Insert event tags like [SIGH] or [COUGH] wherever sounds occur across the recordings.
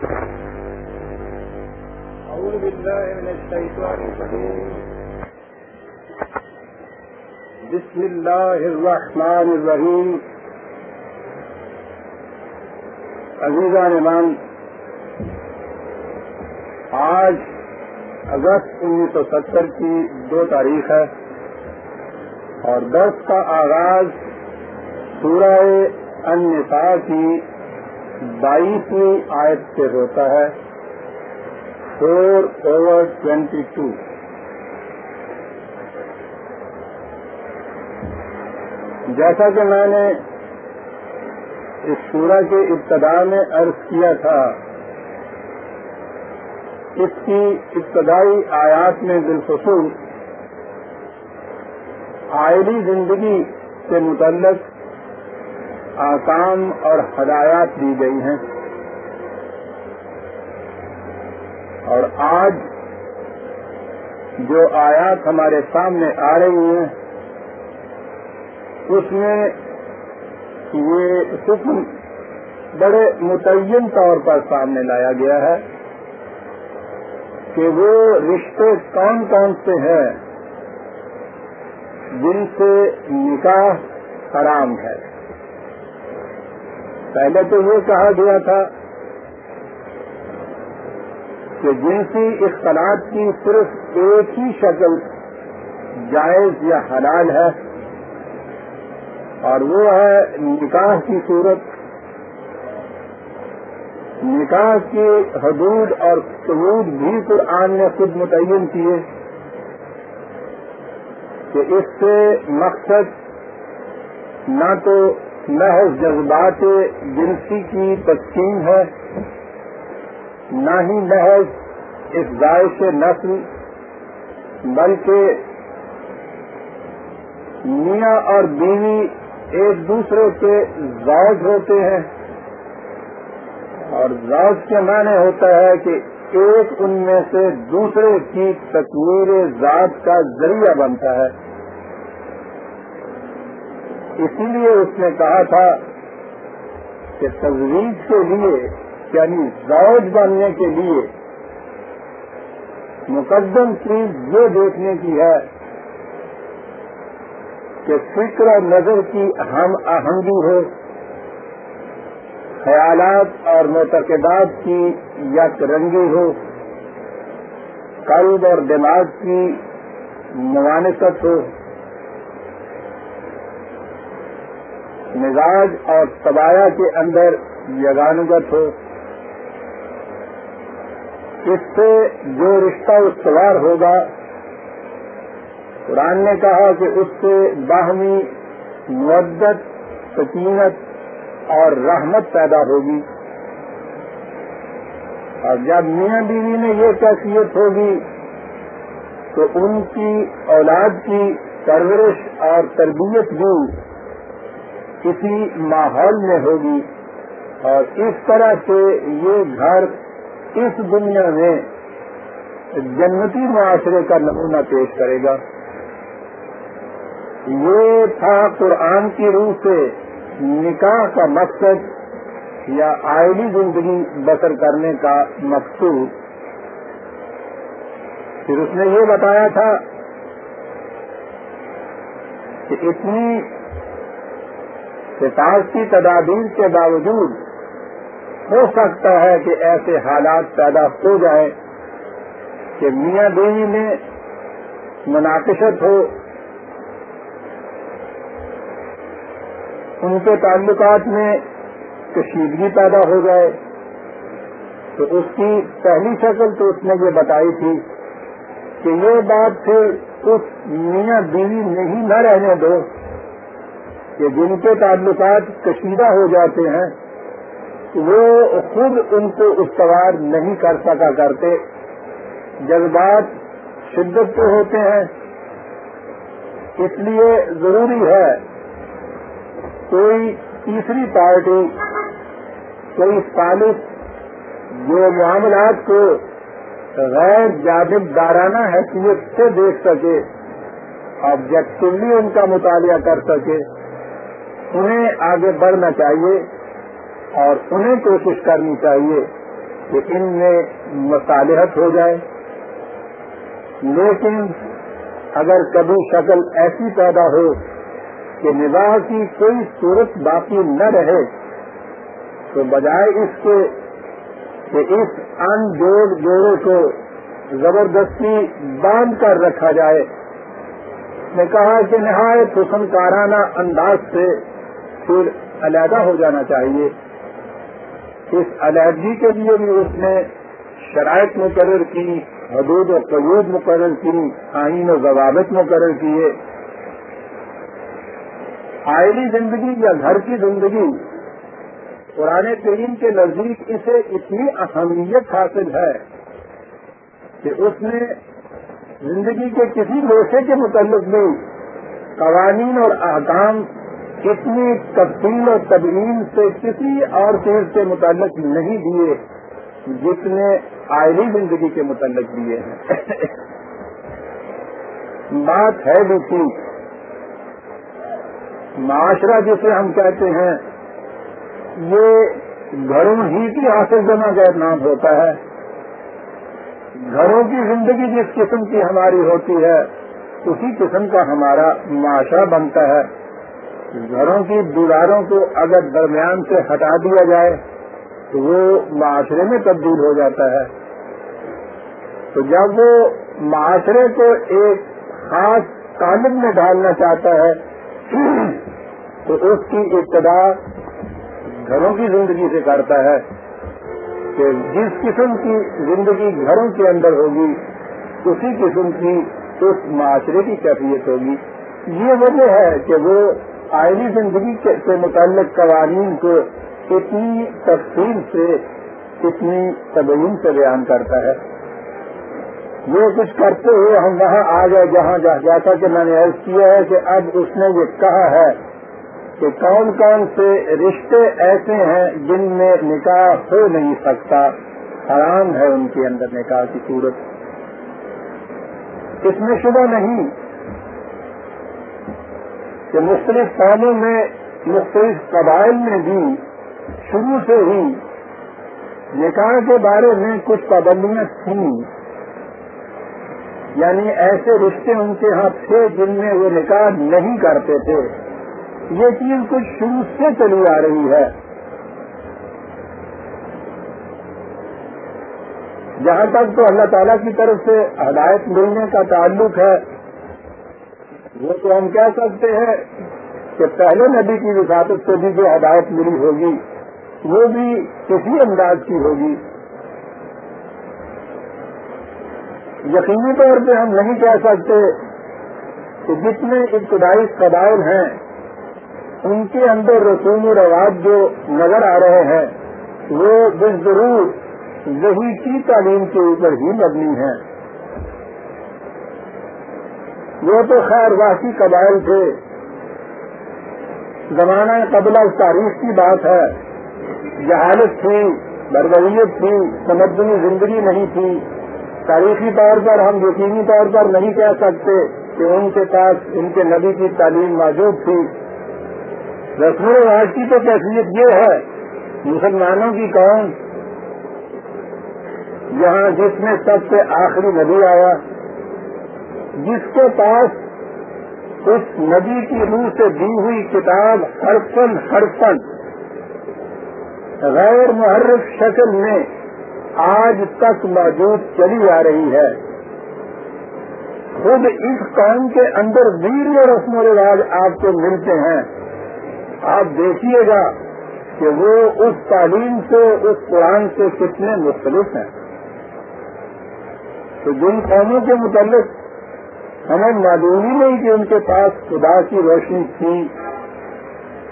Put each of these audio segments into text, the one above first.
أعوذ بالله من الشيطان الرجيم. بسم الله الرحمن الرحيم. عزیزان امام آج اگست انیس سو ستر کی دو تاریخ ہے اور درس کا آغاز سورہ النساء کی بائیسویں آیت سے ہوتا ہے۔ فور اوور ٹوینٹی ٹو جیسا کہ میں نے اس سورہ کے ابتدا میں عرض کیا تھا، اس کی ابتدائی آیات میں بالخصوص آئلی زندگی سے متعلق آکام اور ہدایات دی گئی ہیں۔ اور آج جو آیات ہمارے سامنے آ رہی ہیں، اس میں یہ حکم بڑے متعین طور پر سامنے لایا گیا ہے کہ وہ رشتے کون کون سے ہیں جن سے نکاح حرام ہے۔ پہلے تو یہ کہا گیا تھا کہ جنسی اختلاط کی صرف ایک ہی شکل جائز یا حلال ہے اور وہ ہے نکاح کی صورت۔ نکاح کی حدود اور ثبوت بھی قرآن نے خود متعین کیے کہ اس سے مقصد نہ تو محض جذبات جنسی کی تقسیم ہے، نہ ہی محض اس گائے سے نسل، بلکہ میاں اور بیوی ایک دوسرے کے زوج ہوتے ہیں۔ اور زوج کے معنی ہوتا ہے کہ ایک ان میں سے دوسرے کی تصویر ذات کا ذریعہ بنتا ہے۔ اسی لیے اس نے کہا تھا کہ تجویز کے لیے یعنی زوج بننے کے لیے مقدم چیز یہ دیکھنے کی ہے کہ فکر و نظر کی ہم آہنگی ہو خیالات اور معتقدات کی یک رنگی ہو قلب اور دماغ کی موانست ہو مزاج اور تبایا کے اندر یگانگت ہو۔ اس سے جو رشتہ استوار ہوگا، قرآن نے کہا کہ اس سے باہمی مدت سکینت اور رحمت پیدا ہوگی۔ اور جب میاں بیوی میں یہ کیفیت ہوگی، تو ان کی اولاد کی پرورش اور تربیت بھی کسی ماحول میں ہوگی اور اس طرح سے یہ گھر اس دنیا میں جنتی معاشرے کا نمونہ پیش کرے گا۔ یہ تھا قرآن کی روح سے نکاح کا مقصد یا آئلی زندگی بسر کرنے کا مقصود۔ پھر اس نے یہ بتایا تھا کہ اتنی حفاظتی تدابیر کے باوجود ہو سکتا ہے کہ ایسے حالات پیدا ہو جائے کہ میاں بیوی میں مناقشت ہو۔ ان کے تعلقات میں کشیدگی پیدا ہو جائے۔ تو اس کی پہلی شکل تو اس نے یہ بتائی تھی کہ یہ بات پھر اس میاں بیوی نہیں نہ رہنے دو۔ کہ جن کے تعلقات کشیدہ ہو جاتے ہیں، وہ خود ان کو استوار نہیں کر سکا کرتے۔ جذبات شدت پہ ہوتے ہیں۔ اس لیے ضروری ہے کوئی تیسری پارٹی، کوئی سالس جو معاملات کو غیر جانب دارانہ حیثیت سے دیکھ سکے آبجیکٹولی ان کا مطالعہ کر سکے۔ انہیں آگے بڑھنا چاہیے اور انہیں کوشش کرنی چاہیے کہ ان میں مصالحت ہو جائے۔ لیکن اگر کبھی شکل ایسی پیدا ہو کہ نباہ کی کوئی صورت باقی نہ رہے، تو بجائے اس کے کہ اس ان جوڑ جوڑے کو زبردستی باندھ کر رکھا جائے۔ نے کہا کہ نہایت حسن کارانہ انداز سے پھر علیحدہ ہو جانا چاہیے۔ اس علیحدگی کے لیے بھی اس نے شرائط مقرر کی، حدود و قیود مقرر کی، آئین و ضوابط مقرر کیے۔ آئلی زندگی یا گھر کی زندگی، قرآن کریم کے نزدیک اسے اتنی اہمیت حاصل ہے کہ اس نے زندگی کے کسی گوشے کے متعلق بھی قوانین اور احکام اتنی تفصیل اور تبدیل سے کسی اور چیز کے متعلق نہیں دیے جتنے آئلی زندگی کے متعلق دیے ہیں۔ بات ہے بھی ٹھیک۔ معاشرہ جسے ہم کہتے ہیں، یہ گھروں ہی کی حاصل جمع کا نام ہوتا ہے۔ گھروں کی زندگی جس قسم کی ہماری ہوتی ہے، اسی قسم کا ہمارا معاشرہ بنتا ہے۔ گھروں کی دیواروں کو اگر درمیان سے ہٹا دیا جائے تو وہ معاشرے میں تبدیل ہو جاتا ہے۔ تو جب وہ معاشرے کو ایک خاص تعلق میں ڈالنا چاہتا ہے، تو اس کی ابتدا گھروں کی زندگی سے کرتا ہے کہ جس قسم کی زندگی گھروں کے اندر ہوگی، اسی قسم کی اس معاشرے کی کیفیت ہوگی۔ یہ وجہ ہے کہ وہ آئلی زندگی سے متعلق قوانین کو اتنی تفصیل سے، اتنی تبین سے بیان کرتا ہے۔ یہ کچھ کرتے ہوئے ہم وہاں آ گئے، جہاں جیسا کہ میں نے عرض کیا ہے کہ اب اس نے یہ کہا ہے کہ کون کون سے رشتے ایسے ہیں جن میں نکاح ہو نہیں سکتا، حرام ہے ان کے اندر نکاح کی صورت۔ اس میں شبہ نہیں کہ مختلف قوموں میں، مختلف قبائل میں بھی شروع سے ہی نکاح کے بارے میں کچھ پابندیاں تھیں۔ یعنی ایسے رشتے ان کے ہاں تھے جن میں وہ نکاح نہیں کرتے تھے۔ یہ چیز کچھ شروع سے چلی آ رہی ہے۔ جہاں تک تو اللہ تعالیٰ کی طرف سے ہدایت ملنے کا تعلق ہے وہ تو ہم کہہ سکتے ہیں کہ پہلے نبی کی وساطت سے بھی جو ہدایت ملی ہوگی، وہ بھی کسی انداز کی ہوگی۔ یقینی طور پہ ہم نہیں کہہ سکتے کہ جتنے ابتدائی قبائل ہیں، ان کے اندر رسوم و رواج جو نظر آ رہے ہیں، وہ بس ضرور وہی کی تعلیم کے اوپر ہی مبنی ہیں۔ وہ تو خیر واقعی قبائل تھے۔ زمانہ قبلہ تاریخ کی بات ہے۔ جہالت تھی بربریت تھی سمجھنی زندگی نہیں تھی۔ تاریخی طور پر ہم یقینی طور پر نہیں کہہ سکتے کہ ان کے پاس، ان کے نبی کی تعلیم موجود تھی۔ رسم و رواج کی تو کیفیت یہ ہے، مسلمانوں کی قوم جہاں جس میں سب سے آخری نبی آیا۔ جس کے پاس اس ندی کی روح سے دی ہوئی کتاب ہر پن ہر پن غیر محرف شکل میں آج تک موجود چلی آ رہی ہے۔ خود اس قوم کے اندر ویر رسم و رواج آپ کو ملتے ہیں۔ آپ دیکھیے گا کہ وہ اس تعلیم سے، اس قرآن سے کتنے مختلف ہیں۔ تو جن قوموں کے متعلق ہمیں معلوم ہی نہیں کہ ان کے پاس خدا کی روشنی تھی۔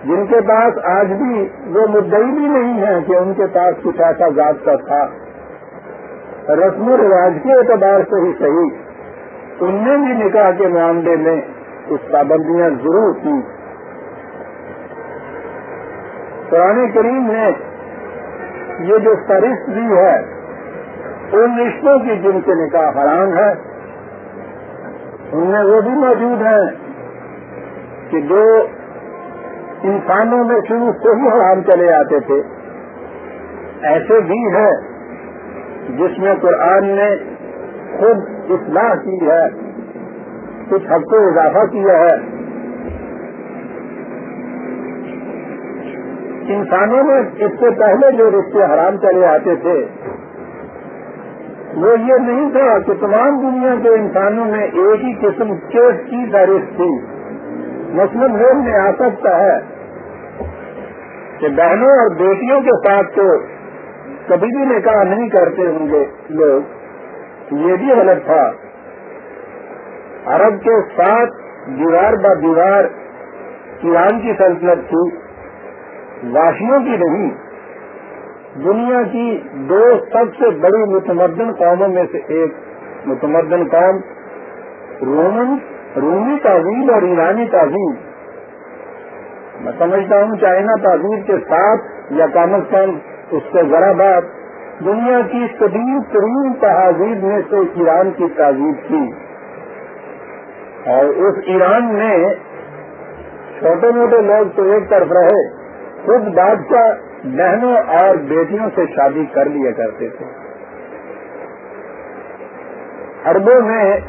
جن کے پاس آج بھی وہ مدعی بھی نہیں ہے کہ ان کے پاس کچھ ایسا ذات کا تھا۔ رسم و رواج کے اعتبار سے ہی صحیح۔ ان نے بھی نکاح کے معاملے میں کچھ پابندیاں ضرور تھیں۔ قرآن کریم نے یہ جو فہرست دی ہے، ان رشتوں کی جن کے نکاح حرام ہے ان میں وہ بھی موجود ہیں کہ جو انسانوں میں شروع سے ہی حرام چلے آتے تھے، ایسے بھی ہیں جس میں قرآن نے خود اصلاح کی ہے، کچھ حق کو اضافہ کیا ہے۔ انسانوں میں اس سے پہلے جو رشتے حرام چلے آتے تھے وہ یہ نہیں تھا کہ تمام دنیا کے انسانوں میں ایک ہی قسم کے کی فہرست تھی۔ مسلم لوگ میں آ سکتا ہے کہ بہنوں اور بیٹیوں کے ساتھ تو کبھی بھی نکاح نہیں کرتے ہوں گے لوگ۔ یہ بھی غلط تھا۔ عرب کے ساتھ دیوار با دیوار ایران کی سلطنت تھی، واشیوں کی نہیں۔ دنیا کی دو سب سے بڑی متمدن قوموں میں سے ایک متمدن قوم رومن، رومی تعظیم اور ایرانی تعظیم۔ میں سمجھتا ہوں چائنا تعظیم کے ساتھ یا کم از کم اس سے ذرا بات دنیا کی قدیم ترین تہذیب میں سے ایران کی تعزیب تھی اور اس ایران میں چھوٹے موٹے لوگ تو ایک طرف رہے۔ خود بادشاہ بہنوں اور بیٹیوں سے شادی کر لیا کرتے تھے۔ اربوں میں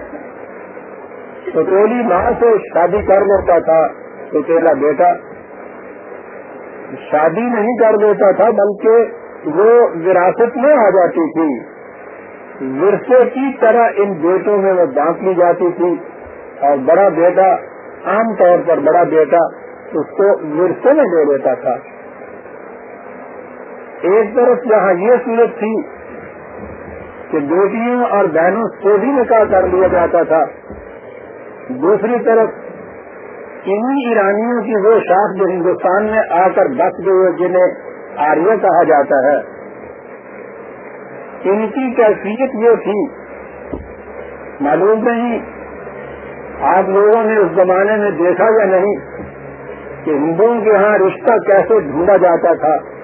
ستولی ماں سے شادی کر لیتا تھا ستیلا بیٹا شادی نہیں کر دیتا تھا، بلکہ وہ وراثت میں آ جاتی تھی۔ ورثے کی طرح ان بیٹوں میں وہ بانٹ لی جاتی تھی۔ اور بڑا بیٹا عام طور پر بڑا بیٹا اس کو ورثے میں دے دیتا تھا۔ ایک طرف یہاں یہ صورت تھی کہ بیٹیوں اور بہنوں سے بھی نکاح کر لیا جاتا تھا۔ دوسری طرف انہی ایرانیوں کی وہ شاخ جو ہندوستان میں آ کر بس گئے، جنہیں آریہ کہا جاتا ہے۔ ان کی کیفیت یہ تھی۔ معلوم نہیں آپ لوگوں نے اس زمانے میں دیکھا یا نہیں کہ ہندوؤں کے ہاں رشتہ کیسے ڈھونڈا جاتا تھا۔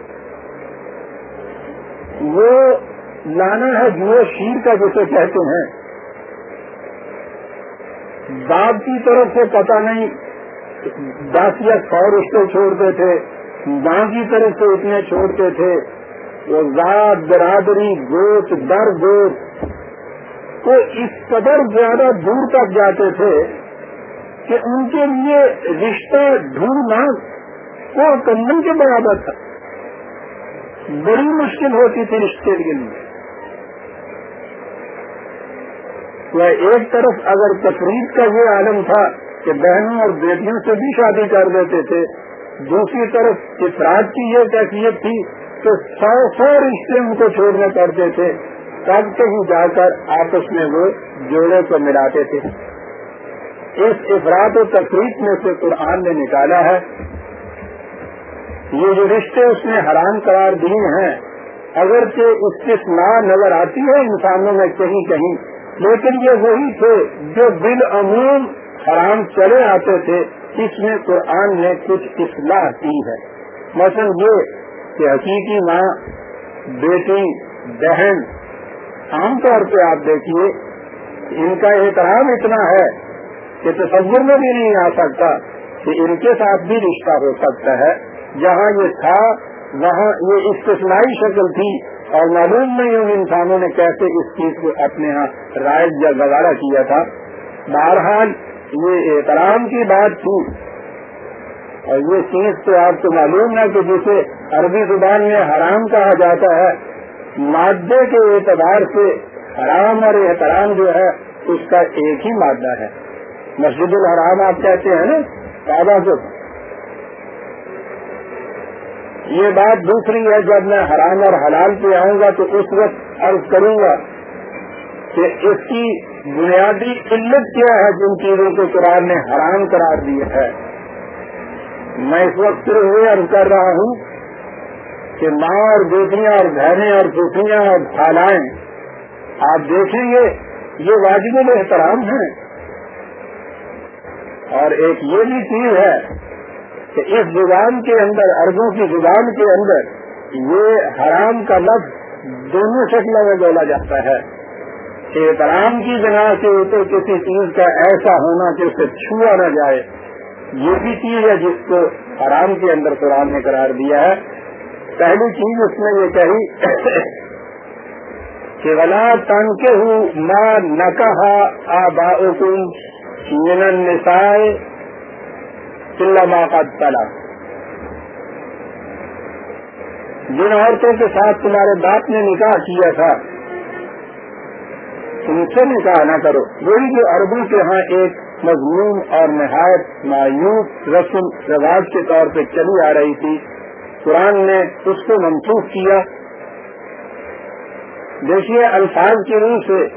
وہ لانا ہے جو شیر کا جسے کہتے ہیں۔ باپ کی طرف سے پتہ نہیں دس یا سو رشتے چھوڑتے تھے، ماں کی طرف سے اتنے چھوڑتے تھے۔ وہ ذات برادری، گوت در گوت۔ وہ اس قدر زیادہ دور تک جاتے تھے کہ ان کے لیے رشتہ ڈھونڈنا وہ کندن کے برابر تھا۔ بڑی مشکل ہوتی تھی رشتے کے لیے۔ ایک طرف اگر تقریب کا یہ عالم تھا کہ بہنوں اور بیٹیوں سے بھی شادی کر دیتے تھے، دوسری طرف افراد کی یہ کیفیت تھی کہ سو سو رشتے ان کو چھوڑنے پڑتے تھے، تب کہیں جا کر آپس میں وہ جوڑے کو ملاتے تھے۔ اس افراد و تقریب میں سے قرآن نے نکالا ہے۔ یہ جو رشتے اس نے حرام قرار دیے ہیں، اگرچہ اس کی سنا نظر آتی ہے انسانوں میں کہیں کہیں، لیکن یہ وہی تھے جو بالعموم حرام چلے آتے تھے، اس میں قرآن نے کچھ اصلاح کی ہے۔ مثلا یہ کہ حقیقی ماں، بیٹی، بہن، عام طور پہ آپ دیکھیے، ان کا احترام اتنا ہے کہ تصور میں بھی نہیں آ سکتا کہ ان کے ساتھ بھی رشتہ ہو سکتا ہے۔ جہاں یہ تھا، وہاں یہ استثنائی شکل تھی اور معلوم نہیں ان انسانوں نے کیسے اس چیز کو اپنے ہاں رائج یا گوارا کیا تھا۔ بہرحال یہ احترام کی بات تھی اور یہ چیز تو آپ کو معلوم ہے کہ جسے عربی زبان میں حرام کہا جاتا ہے، مادے کے اعتبار سے حرام اور احترام جو ہے، اس کا ایک ہی مادہ ہے۔ مسجد الحرام آپ کہتے ہیں نا، کعبہ کو یہ بات دوسری ہے، جب میں حرام اور حلال پہ آؤں گا تو اس وقت عرض کروں گا کہ اس کی بنیادی علت کیا ہے جن چیزوں کو قرآن نے حرام قرار دیا ہے؟ میں اس وقت صرف یہ عرض کر رہا ہوں کہ ماں اور بیٹیاں اور بہنیں اور پوکھیاں اور خالائیں، آپ دیکھیں گے، یہ واجب الاحترام ہیں اور ایک یہ بھی چیز ہے کہ اس زبان کے اندر اربوں کی زبان کے اندر یہ حرام کا لفظ دونوں شکلوں میں بولا جاتا ہے۔ احترام کی بنا کے اوپر کسی چیز کا ایسا ہونا کہ اسے چھوا نہ جائے۔ یہ بھی چیز ہے جس کو حرام کے اندر قرآن نے قرار دیا ہے۔ پہلی چیز اس نے یہ کہی کہ ولا تن کے ہوں ماں نہ کہا آبا من نسائے کا تلا جن عورتوں کے ساتھ تمہارے باپ نے نکاح کیا تھا ان سے نکاح نہ کرو۔ وہی جو عربوں کے ہاں ایک مضمون اور نہایت مایوس رسم رواج کے طور پہ چلی آ رہی تھی، قرآن نے اس کو منسوخ کیا۔ دیکھیے الفاظ کی روح سے،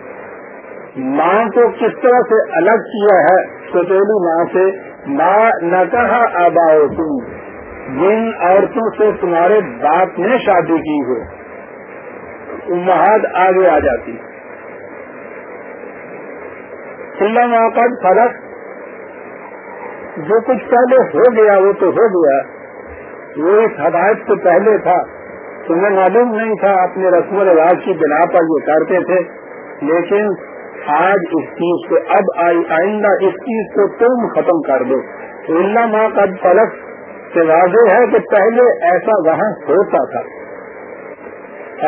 ماں کو کس طرح سے الگ کیا ہے ستیلی ماں سے ماں نہ کہا آبا تم جن عورتوں سے تمہارے باپ نے شادی کی ہو۔ امہاد آگے آ جاتی۔ موقع فرق جو کچھ پہلے ہو گیا، وہ تو ہو گیا۔ وہ اس ہدایت سے پہلے تھا۔ تمہیں معلوم نہیں تھا، اپنے رسم و رواج کی بنا پر یہ کرتے تھے۔ لیکن آج اس چیز کو اب آئی آئندہ اس چیز کو تم ختم کر دو۔ اللہ ماں کا فلک سے واضح ہے کہ پہلے ایسا وہاں ہوتا تھا۔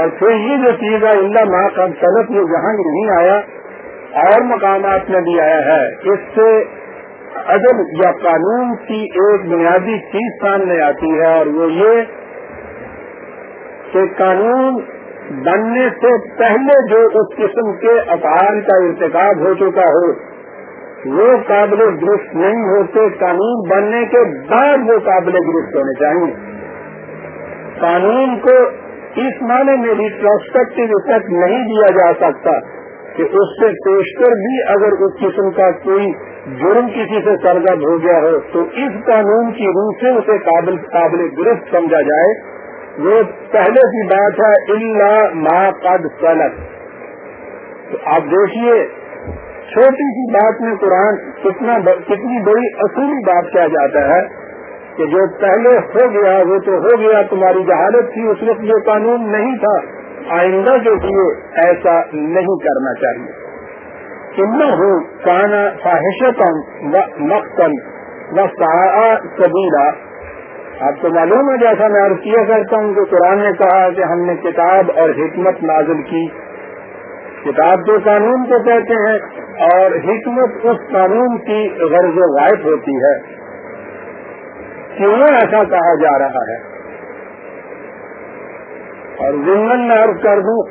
اور پھر یہ جو چیز ہے اللہ ماں کا فلک یہ جہاں نہیں آیا۔ اور مقامات میں بھی آیا ہے۔ اس سے عدل یا قانون کی ایک بنیادی چیز سامنے آتی ہے۔ اور وہ یہ کہ قانون بننے سے پہلے جو اس قسم کے افعال کا ارتکاب ہو چکا ہو، وہ قابل درست نہیں ہوتے، قانون بننے کے بعد وہ قابل درست ہونے چاہیے۔ قانون کو اس معنی میں بھی افیکٹ نہیں دیا جا سکتا کہ اس سے پیشتر بھی اگر اس قسم کا کوئی جرم کسی سے سرگرم ہو گیا ہو، تو اس قانون کی روح سے اسے قابل قابل درست سمجھا جائے۔ وہ پہلے کی بات ہے اللہ ما قد سلط تو آپ دیکھیے، چھوٹی سی بات میں قرآن کتنا کتنی بڑی اصولی بات کیا جاتا ہے کہ جو پہلے ہو گیا، وہ تو ہو گیا، تمہاری جہالت تھی، اس وقت جو قانون نہیں تھا۔ آئندہ جو کیے ایسا نہیں کرنا چاہیے۔ کن ہوں کانا خواہشتم و مقتل و سبیرہ آپ کو معلوم ہے جیسا میں عرض کیا کرتا ہوں کہ قرآن نے کہا کہ ہم نے کتاب اور حکمت نازل کی۔ کتاب جو قانون کو کہتے ہیں اور حکمت اس قانون کی غرض و غائب ہوتی ہے۔ کیوں ایسا کہا جا رہا ہے؟ اور ضمن میں عرض کر دوں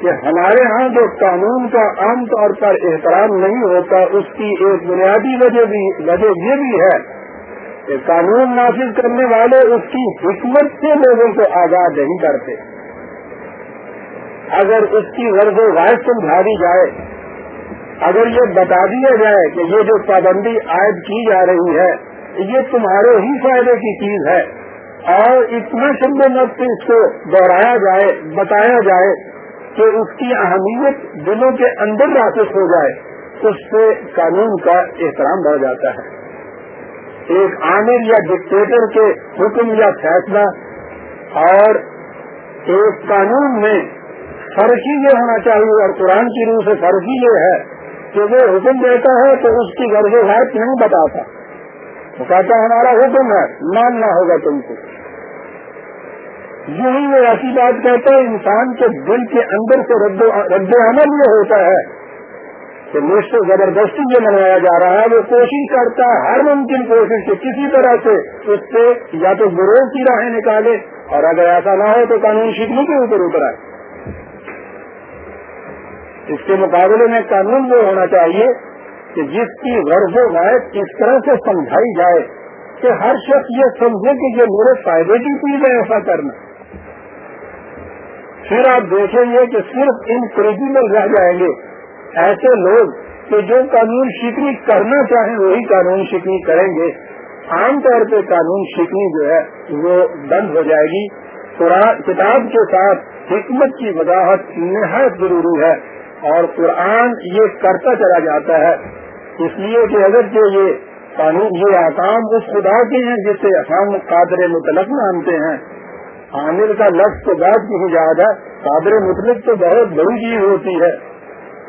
کہ ہمارے ہاں جو قانون کا عام طور پر احترام نہیں ہوتا، اس کی ایک بنیادی وجہ بھی، وجہ یہ بھی ہے قانون نافذ کرنے والے اس کی حکمت سے لوگوں کو آزاد نہیں کرتے۔ اگر اس کی غرض و غائب سمجھا دی جائے، اگر یہ بتا دیا جائے کہ یہ جو پابندی عائد کی جا رہی ہے، یہ تمہارے ہی فائدے کی چیز ہے۔ اور اتنا شب نفس اس کو دوہرایا جائے، بتایا جائے کہ اس کی اہمیت دلوں کے اندر واپس ہو جائے، اس سے قانون کا احترام بڑھ جاتا ہے۔ ایک عامر یا ڈکٹیٹر کے حکم یا فیصلہ اور ایک قانون میں فرق ہی یہ ہونا چاہیے اور قرآن کی روح سے فرق ہی یہ ہے کہ وہ حکم دیتا ہے تو اس کی غرض حایت نہیں بتاتا۔ وہ کہتا ہمارا حکم ہے، ماننا ہوگا تم کو۔ یوں وہ ایسی بات کہتا ہے انسان کے دل کے اندر سے رد عمل یہ ہوتا ہے کہ مجھ سے زبردستی یہ منوایا جا رہا ہے، وہ کوشش کرتا ہے، ہر ممکن کوشش سے کسی طرح سے اس سے یا تو گروہ کی راہیں نکالے اور اگر ایسا نہ ہو تو قانون شکنی کے اوپر اتر آئے۔ اس کے مقابلے میں قانون وہ ہونا چاہیے کہ جس کی غرض و غائب اس طرح سے سمجھائی جائے کہ ہر شخص یہ سمجھے کہ یہ میرے فائدے کی چیز ہے ایسا کرنا۔ پھر آپ دیکھیں گے کہ صرف ان کریجنل رہ جائیں گے۔ ایسے لوگ کہ جو قانون شکنی کرنا چاہیں وہی قانون شکنی کریں گے۔ عام طور پہ قانون شکنی جو ہے وہ بند ہو جائے گی۔ قرآن کتاب کے ساتھ حکمت کی وضاحت نہایت ضروری ہے اور قرآن یہ کرتا چلا جاتا ہے۔ اس لیے کہ اگر جو یہ قانون یہ آکام اس خدا کے ہیں جسے ہم قادر مطلق مانتے ہیں۔ عامر کا لفظ تو بات نہیں یاد ہے قادر مطلق تو بہت بڑی چیز ہوتی ہے۔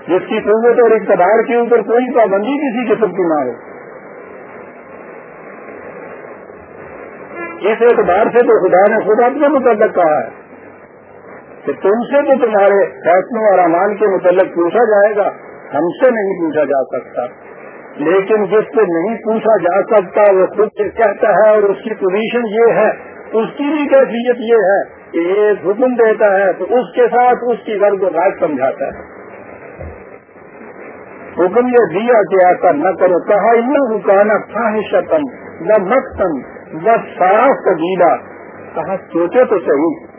جس کی قوت اور اقتدار کے اوپر کوئی پابندی کسی قسم کی نہ ہو۔ اس اعتبار سے تو خدا نے خود اپنے متعلق کہا ہے کہ تم سے تو تمہارے فیصلوں اور امان کے متعلق پوچھا جائے گا، ہم سے نہیں پوچھا جا سکتا۔ لیکن جس سے نہیں پوچھا جا سکتا، وہ خود سے کہتا ہے اور اس کی پوزیشن یہ ہے، اس کی بھی کیفیت یہ ہے کہ یہ حکم دیتا ہے تو اس کے ساتھ اس کی غرض و راج سمجھاتا ہے۔ حکم یہ دیا کہ ایسا نہ کرو۔ کہا یہ کہنا خواہشتم نہ مختم نہ صاف قبیلہ کہا سوچے تو صحیح۔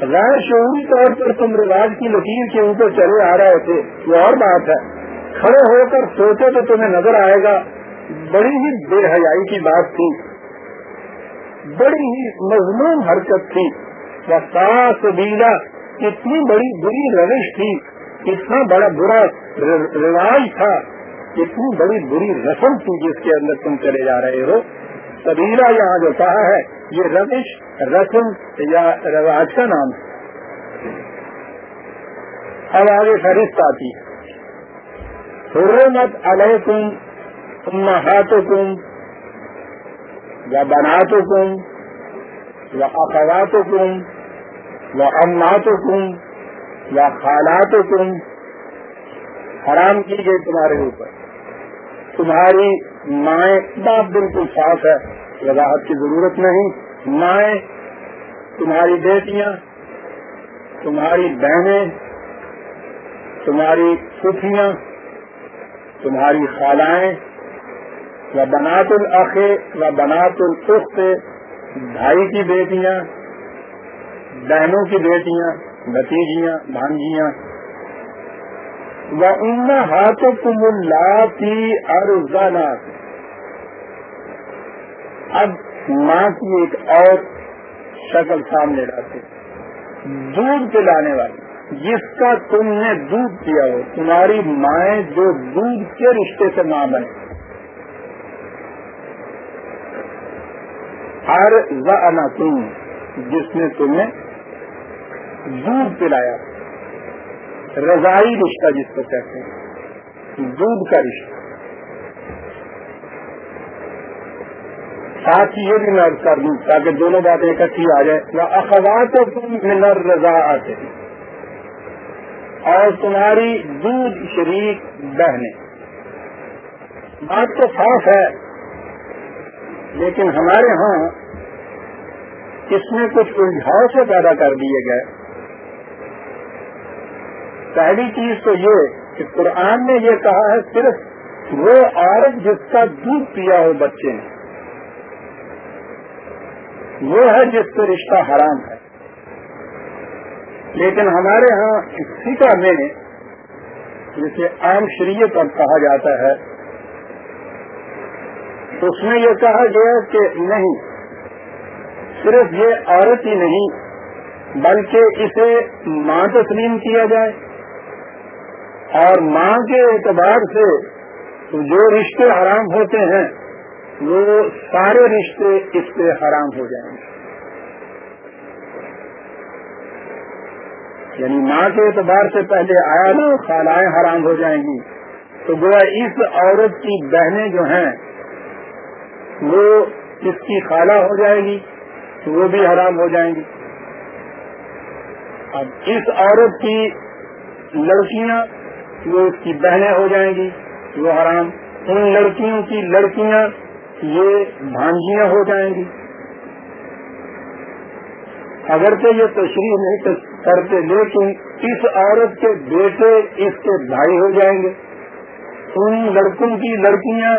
غیر شعوری طور پر تم رواج کی لکیر کے اوپر چلے آ رہے تھے۔ وہ اور بات ہے۔ کھڑے ہو کر سوچے تو تمہیں نظر آئے گا۔ بڑی ہی بے حیائی کی بات تھی۔ بڑی ہی مضمون حرکت تھی۔ بیلا کتنی بڑی بری روش تھی۔ کتنا بڑا برا رواج تھا کتنی بڑی بری رسم تھی جس کے اندر تم چلے جا رہے ہو۔ قبیلہ یہاں جو کہا ہے، یہ روش رسم یا رواج کا نام ہے۔ اب آگے فہرست آتی ہے۔ حرمت علیکم، امہاتکم، یا بناتکم، یا اخواتکم، یا اماتکم۔ یا خالاتکم حرام کی گئی تمہارے اوپر۔ تمہاری مائیں بات بالکل صاف ہے، وضاحت کی ضرورت نہیں۔ مائیں تمہاری بیٹیاں، تمہاری بہنیں، تمہاری پھوپھیاں تمہاری خالائیں و بنات العقے و بنات الخت بھائی کی بیٹیاں، بہنوں کی بیٹیاں۔ بتیجیاں بھانجیاں و ان ہاتھوں کم اللہ کی ارزانات اب ماں کی ایک اور شکل سامنے لاتے دودھ پلانے والی، جس کا تم نے دودھ کیا ہو، تمہاری مائیں جو دودھ کے رشتے سے ماں بنے ہر زنا تم جس نے تمہیں دودھ پلایا رضائی رشتہ جس کو کہتے ہیں. دودھ کا رشتہ. ساتھ ہی یہ بھی میں کر دوں تاکہ دونوں باتیں اکٹھی آ جائیں. یا اخبار تو تم منر رضا آتے اور تمہاری دودھ شریک بہنیں. بات تو صاف ہے، لیکن ہمارے ہاں اس میں کچھ الجھاؤ سے پیدا کر دیے گئے. پہلی چیز تو یہ کہ قرآن نے یہ کہا ہے صرف وہ عورت جس کا دودھ پیا ہو بچے نے۔ وہ ہے جس سے رشتہ حرام ہے۔ لیکن ہمارے ہاں سیکا میں جسے عام شریعت اب کہا جاتا ہے تو اس میں یہ کہا گیا کہ نہیں، صرف یہ عورت ہی نہیں، بلکہ اسے ماں تسلیم کیا جائے۔ اور ماں کے اعتبار سے جو رشتے حرام ہوتے ہیں، وہ سارے رشتے اس سے حرام ہو جائیں گے۔ یعنی ماں کے اعتبار سے پہلے آیا نا، خالائیں حرام ہو جائیں گی۔ تو گویا اس عورت کی بہنیں جو ہیں، وہ اس کی خالہ ہو جائے گی، تو وہ بھی حرام ہو جائیں گی۔ اب اس عورت کی لڑکیاں وہ اس کی بہنیں ہو جائیں گی وہ حرام۔ ان لڑکیوں کی لڑکیاں یہ بھانجیاں ہو جائیں گی۔ اگر تو یہ تشریح نہیں کرتے، لیکن اس عورت کے بیٹے اس کے بھائی ہو جائیں گے۔ ان لڑکوں کی لڑکیاں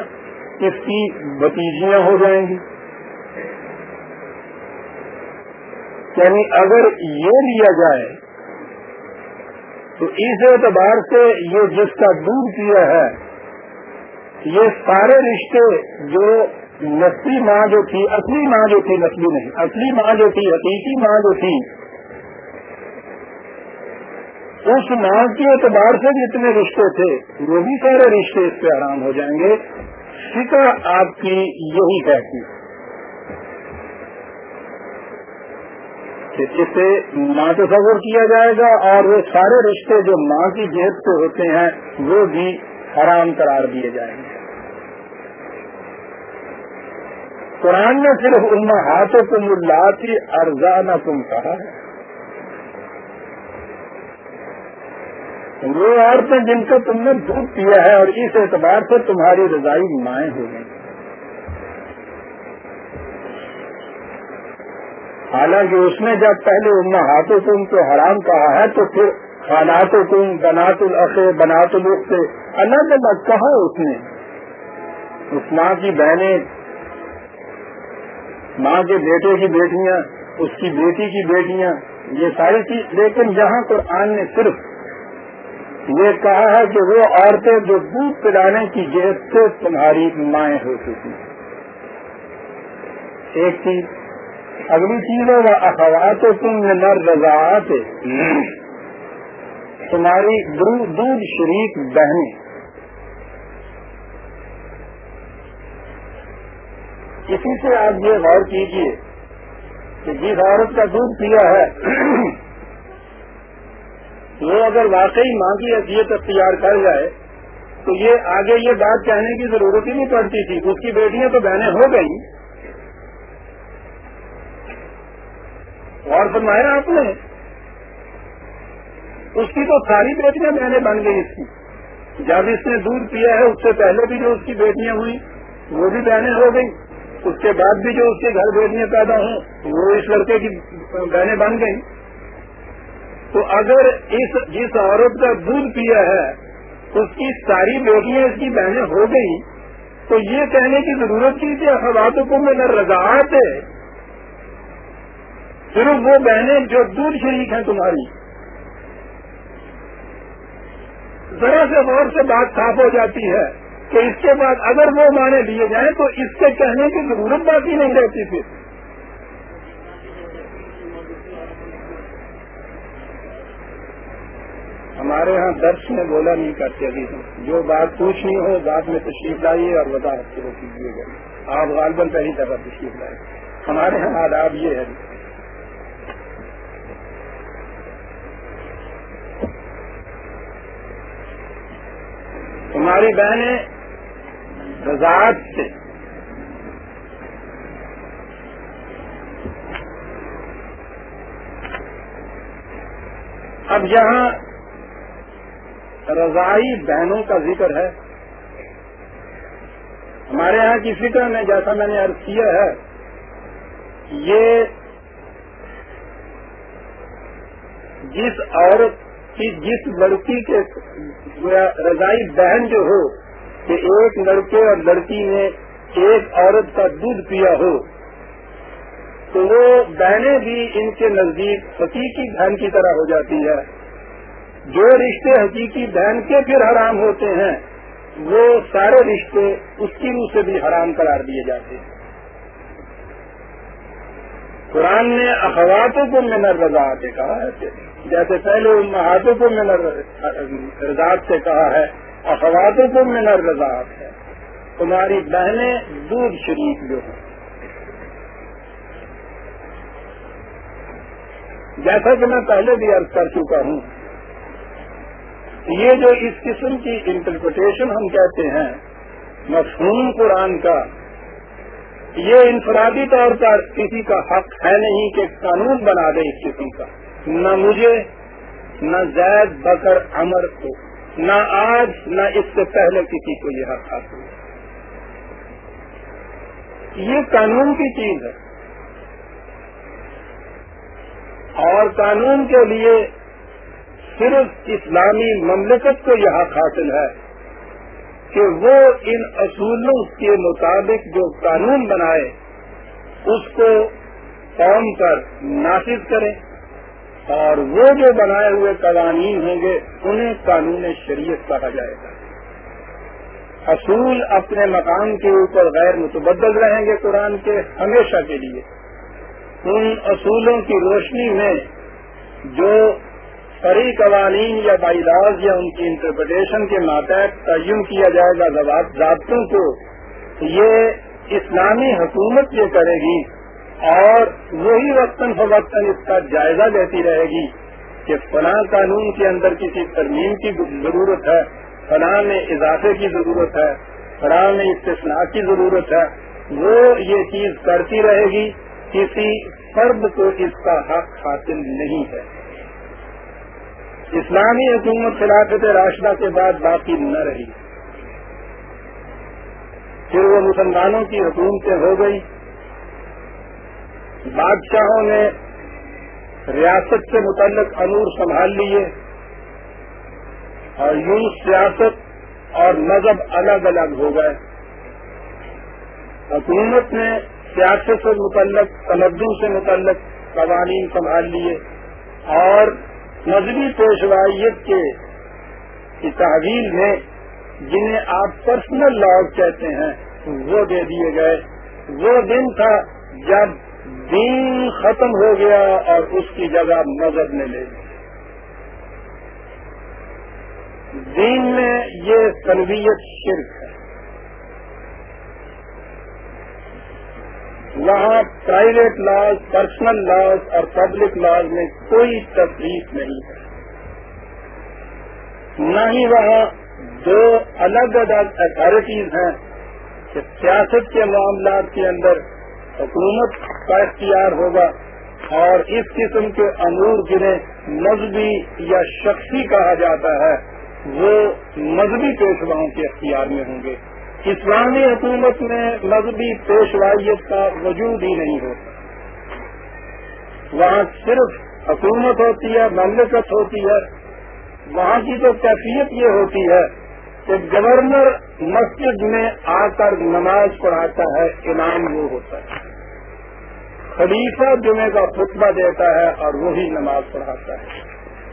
اس کی بتیجیاں ہو جائیں گی۔ یعنی اگر یہ لیا جائے تو اس اعتبار سے یہ جس کا دودھ کیا ہے، یہ سارے رشتے جو نسلی ماں جو تھی، اصلی ماں جو تھی، نسلی نہیں، اصلی ماں جو تھی، حقیقی ماں جو تھی، اس ماں کے اعتبار سے جتنے رشتے تھے، وہ بھی سارے رشتے اس پہ آرام ہو جائیں گے۔ فکر آپ کی یہی کہتی کہ جسے ماں تصور کیا جائے گا اور وہ سارے رشتے جو ماں کی جیب سے ہوتے ہیں، وہ بھی حرام قرار دیے جائیں گے۔ قرآن نے صرف ان ہاتھوں کو ملا کی ارزانہ تم کہا ہے۔ وہ عورتیں جن کو تم نے دودھ پیا ہے اور اس اعتبار سے تمہاری رضائی مائیں ہو گئی۔ حالانکہ اس نے جب پہلے ان تم کو حرام کہا ہے تو پھر خالات تم بنات العقے بنات الخ سے الگ الگ کہا اس نے۔ اس ماں کی بہنیں، ماں کے بیٹے کی بیٹیاں، اس کی بیٹی کی بیٹیاں، یہ ساری چیز۔ لیکن یہاں قرآن نے صرف یہ کہا ہے کہ وہ عورتیں جو دودھ پلانے کی جیب سے تمہاری مائیں ہو چکی ایک چیز اگلی چیز ہے، وہ اخوات تم نے نر رضاعت تمہاری دودھ شریک بہنیں. اسی سے آپ یہ غور کیجیے کہ جس عورت کا دودھ پیا ہے، وہ اگر واقعی ماں کی حیثیت اختیار کر جائے، تو یہ آگے یہ بات کہنے کی ضرورت ہی نہیں پڑتی تھی۔ اس کی بیٹیاں تو بہنیں ہو گئی اور فرمایا آپ نے، اس کی تو ساری بیٹیاں بہنیں بن گئی اس کی جب اس نے دودھ پیا ہے، اس سے پہلے بھی جو اس کی بیٹیاں ہوئی وہ بھی بہنیں ہو گئی اس کے بعد بھی جو اس کے گھر بیٹیاں پیدا ہوں، وہ اس لڑکے کی بہنیں بن گئی تو اگر اس، جس عورت کا دودھ پیا ہے، اس کی ساری بیٹیاں اس کی بہنیں ہو گئی تو یہ کہنے کی ضرورت کی کہ اخباتوں کو میں رضاعت ہے۔ صرف وہ بہنیں جو دودھ شریک ہیں تمہاری۔ ذرا سے غور سے بات صاف ہو جاتی ہے کہ اس کے بعد اگر وہ مانے لیے جائیں تو اس سے کہنے کی ضرورت باقی نہیں رہتی پھر۔ ہمارے ہاں درس میں بولا نہیں کرتے ابھی جو بات پوچھنی ہو بعد میں تشریف لائیے اور وضاحت شروع کیجیے گا۔ آپ غالباً پہلی طرح تشریف لائے ہمارے ہاں آداب یہ ہے۔ ہماری بہنیں رضاعت سے۔ اب یہاں رضائی بہنوں کا ذکر ہے۔ ہمارے یہاں کی فکر میں جیسا میں نے ارد کیا ہے، یہ جس عورت کی جس لڑکی کے رضائی بہن جو ہو، کہ ایک لڑکے اور لڑکی نے ایک عورت کا دودھ پیا ہو، تو وہ بہنیں بھی ان کے نزدیک حقیقی بہن کی طرح ہو جاتی ہے جو رشتے حقیقی بہن کے پھر حرام ہوتے ہیں، وہ سارے رشتے اس کی منہ سے بھی حرام قرار دیے جاتے ہیں۔ قرآن نے اخواتوں کو منر رضاعت سے کہا ہے جیسے پہلے ان ہاتھوں کو منر رضاعت سے کہا ہے اخواتوں کو منر رضاعت ہے۔ تمہاری بہنیں دودھ شریف جو ہیں۔ جیسا کہ میں پہلے بھی عرض کر چکا ہوں، یہ جو اس قسم کی انٹرپریٹیشن ہم کہتے ہیں، مفہوم قرآن کا، یہ انفرادی طور پر کسی کا حق ہے نہیں کہ قانون بنا دے اس قسم کا۔ نہ مجھے، نہ زید بکر امر کو، نہ آج، نہ اس سے پہلے کسی کو یہ حق حاصل یہ قانون کی چیز ہے۔ اور قانون کے لیے صرف اسلامی مملکت کو یہ حق حاصل ہے کہ وہ ان اصولوں کے مطابق جو قانون بنائے، اس کو قوم پر نافذ کریں اور وہ جو بنائے ہوئے قوانین ہوں گے، انہیں قانون شریعت کہا جائے گا۔ اصول اپنے مقام کے اوپر غیر متبدل رہیں گے قرآن کے ہمیشہ کے لیے۔ ان اصولوں کی روشنی میں جو فری قوانین یا بائی یا ان کی انٹرپریٹیشن کے ماتحت تعین کیا جائے گا ضابطوں کو، یہ اسلامی حکومت یہ کرے گی اور وہی وقتاً فوقتاً اس کا جائزہ لیتی رہے گی کہ فلاں قانون کے اندر کسی ترمیم کی ضرورت ہے، فلاں میں اضافے کی ضرورت ہے، فلاں میں استثناء کی ضرورت ہے، وہ یہ چیز کرتی رہے گی، کسی فرد کو اس کا حق حاصل نہیں ہے۔ اسلامی حکومت خلافت راشدہ کے بعد باقی نہ رہی۔ پھر وہ مسلمانوں کی حکومتیں ہو گئی۔ بادشاہوں نے ریاست سے متعلق امور سنبھال لیے اور یوں سیاست اور مذہب الگ الگ ہو گئے۔ حکومت نے سیاست سے متعلق تمدن سے متعلق قوانین سنبھال لیے اور مذہبی پیشوائیت کے تحویل میں جنہیں آپ پرسنل لاز کہتے ہیں، وہ دے دیے گئے۔ وہ دن تھا جب دین ختم ہو گیا اور اس کی جگہ مذہب نے لے لی۔ دین میں یہ تربیت شرک ہے۔ وہاں پرائیویٹ لاز پرسنل لاز اور پبلک لاز میں کوئی تفریح نہیں ہے۔ نہ ہی وہاں دو الگ الگ اتارٹیز ہیں کہ سیاست کے معاملات کے اندر حکومت کا اختیار ہوگا اور اس قسم کے امور جنہیں مذہبی یا شخصی کہا جاتا ہے، وہ مذہبی پیشواؤں کے اختیار میں ہوں گے۔ اسلامی حکومت میں مذہبی پیشوائیت کا وجود ہی نہیں ہوتا۔ وہاں صرف حکومت ہوتی ہے، مملکت ہوتی ہے۔ وہاں کی تو کیفیت یہ ہوتی ہے کہ گورنر مسجد میں آ کر نماز پڑھاتا ہے انعام وہ ہوتا ہے۔ خلیفہ جمعے کا خطبہ دیتا ہے اور وہی نماز پڑھاتا ہے۔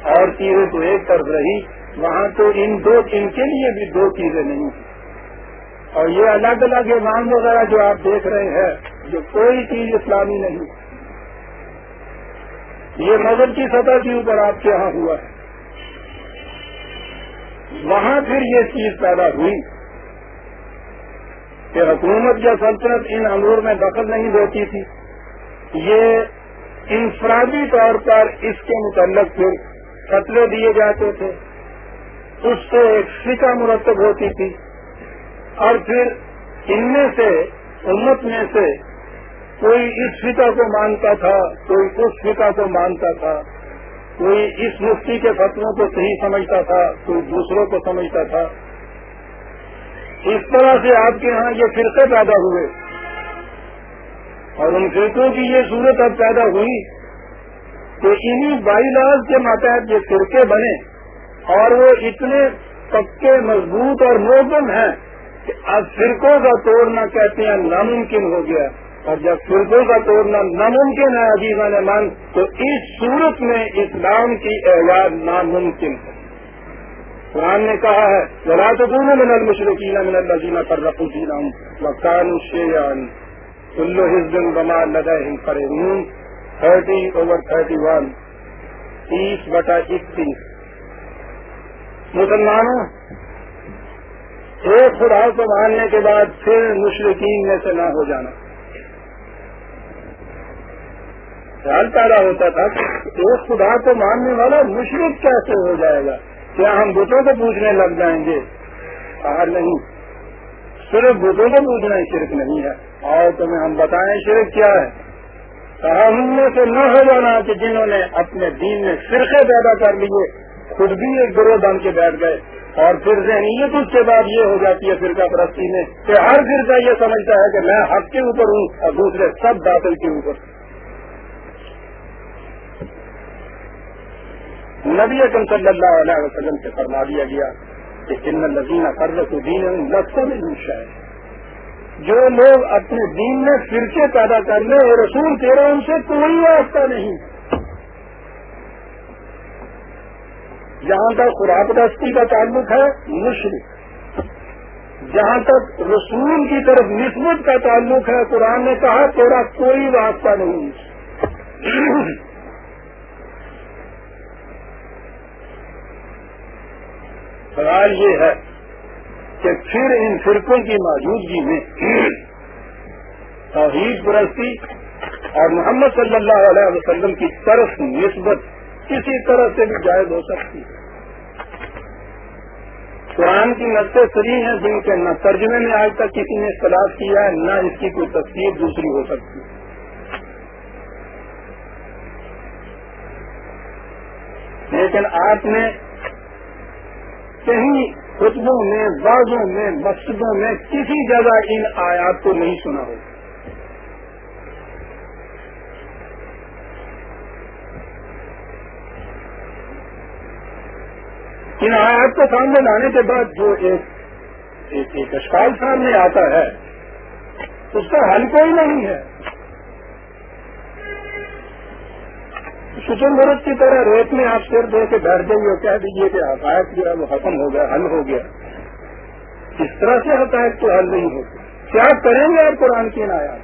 اور چیزیں تو ایک طرف رہی، وہاں تو ان دو، ان کے لیے بھی دو چیزیں نہیں ہیں۔ اور یہ الگ الگ امام وغیرہ جو آپ دیکھ رہے ہیں، جو کوئی چیز اسلامی نہیں۔ یہ مذہب کی سطح کے اوپر آپ کے یہاں ہوا ہے۔ وہاں پھر یہ چیز پیدا ہوئی کہ حکومت یا سلطنت ان امور میں دخل نہیں دیتی تھی۔ یہ انفرادی طور پر اس کے متعلق پھر فتوے دیے جاتے تھے۔ اس سے ایک فکا مرتب ہوتی تھی۔ اور پھر ان میں سے، امت میں سے کوئی اس فکا کو مانتا تھا، کوئی اس فکا کو مانتا تھا، کوئی اس مفتی کے فتووں کو صحیح سمجھتا تھا، کوئی دوسروں کو سمجھتا تھا۔ اس طرح سے آپ کے ہاں یہ فرقے پیدا ہوئے۔ اور ان فرقوں کی یہ صورت اب پیدا ہوئی کہ انہیں بائی لاز کے ماتحت یہ فرقے بنے اور وہ اتنے پکے، مضبوط اور موزم ہیں کہ اب فرقوں کا توڑنا کہتے ہیں، ناممکن ہو گیا۔ اور جب فرقوں کا توڑنا ناممکن ہے عزیزہ مان تو اس صورت میں اسلام کی اعلان ناممکن ہے۔ قرآن نے کہا ہے ذرا تو دونوں من المشرقین من اللہ جینا کر رکھوں جینا مکان شیان کلو حزب بما لگا فرحون. تھرٹی اوور تھرٹی ون تیس بٹا اکتیس مسلمانوں، ایک خدا کو ماننے کے بعد پھر مشرقین میں سے نہ ہو جانا. خیال پیدا ہوتا تھا کہ ایک خدا کو ماننے والا مشرق کیسے ہو جائے گا؟ کیا ہم بتوں کو پوچھنے لگ جائیں گے؟ باہر نہیں. صرف بتوں کو پوچھنا شرک نہیں ہے. اور تمہیں ہم بتائیں شرک کیا ہے؟ کہا میں سے نہ ہو جانا کہ جنہوں نے اپنے دین میں فرقے پیدا کر لیے، خود بھی ایک گروہ بن کے بیٹھ گئے۔ اور پھر ذہنیت اس کے بعد یہ ہو جاتی ہے فرقہ پرستی میں کہ ہر فرقہ یہ سمجھتا ہے کہ میں حق کے اوپر ہوں اور دوسرے سب باطل کے اوپر۔ نبی اکم صلی اللہ علیہ وسلم سے فرما دیا گیا کہ ان لذینہ قرض دین لفظوں میں ہے جو لوگ اپنے دین میں فرقے پیدا کر لیں اور رسول تیرے ان سے کوئی واسطہ نہیں۔ جہاں تک خوراک دستی کا تعلق ہے، مشرق۔ جہاں تک رسول کی طرف نسبت کا تعلق ہے، قرآن نے کہا تیرا کوئی واسطہ نہیں۔ سوال یہ ہے کہ پھر ان فرقوں کی موجودگی میں توحید پرستی اور محمد صلی اللہ علیہ وسلم کی طرف نسبت کسی طرح سے بھی جائز ہو سکتی ہے۔ قرآن کی نقطے سری ہیں، جن کے نہ ترجمے میں آج تک کسی نے اختلاف کیا ہے نہ اس کی کوئی تصویر دوسری ہو سکتی۔ لیکن آپ نے کہیں خطبوں میں باغوں میں مسجدوں میں کسی جگہ ان آیات کو نہیں سنا ہوگا ان آیات کو سامنے لانے کے بعد جو ایک ایک اشکال سامنے آتا ہے، اس کا حل کوئی نہیں ہے۔ سچن مرد کی طرح ریت میں آپ سر دے کے بیٹھ جائیے اور کہہ دیجیے کہ حقائق جو ہے وہ ختم ہو گیا، حل ہو گیا۔ اس طرح سے حقائق تو حل نہیں ہوتے۔ کیا کریں گے آپ قرآن کی آیات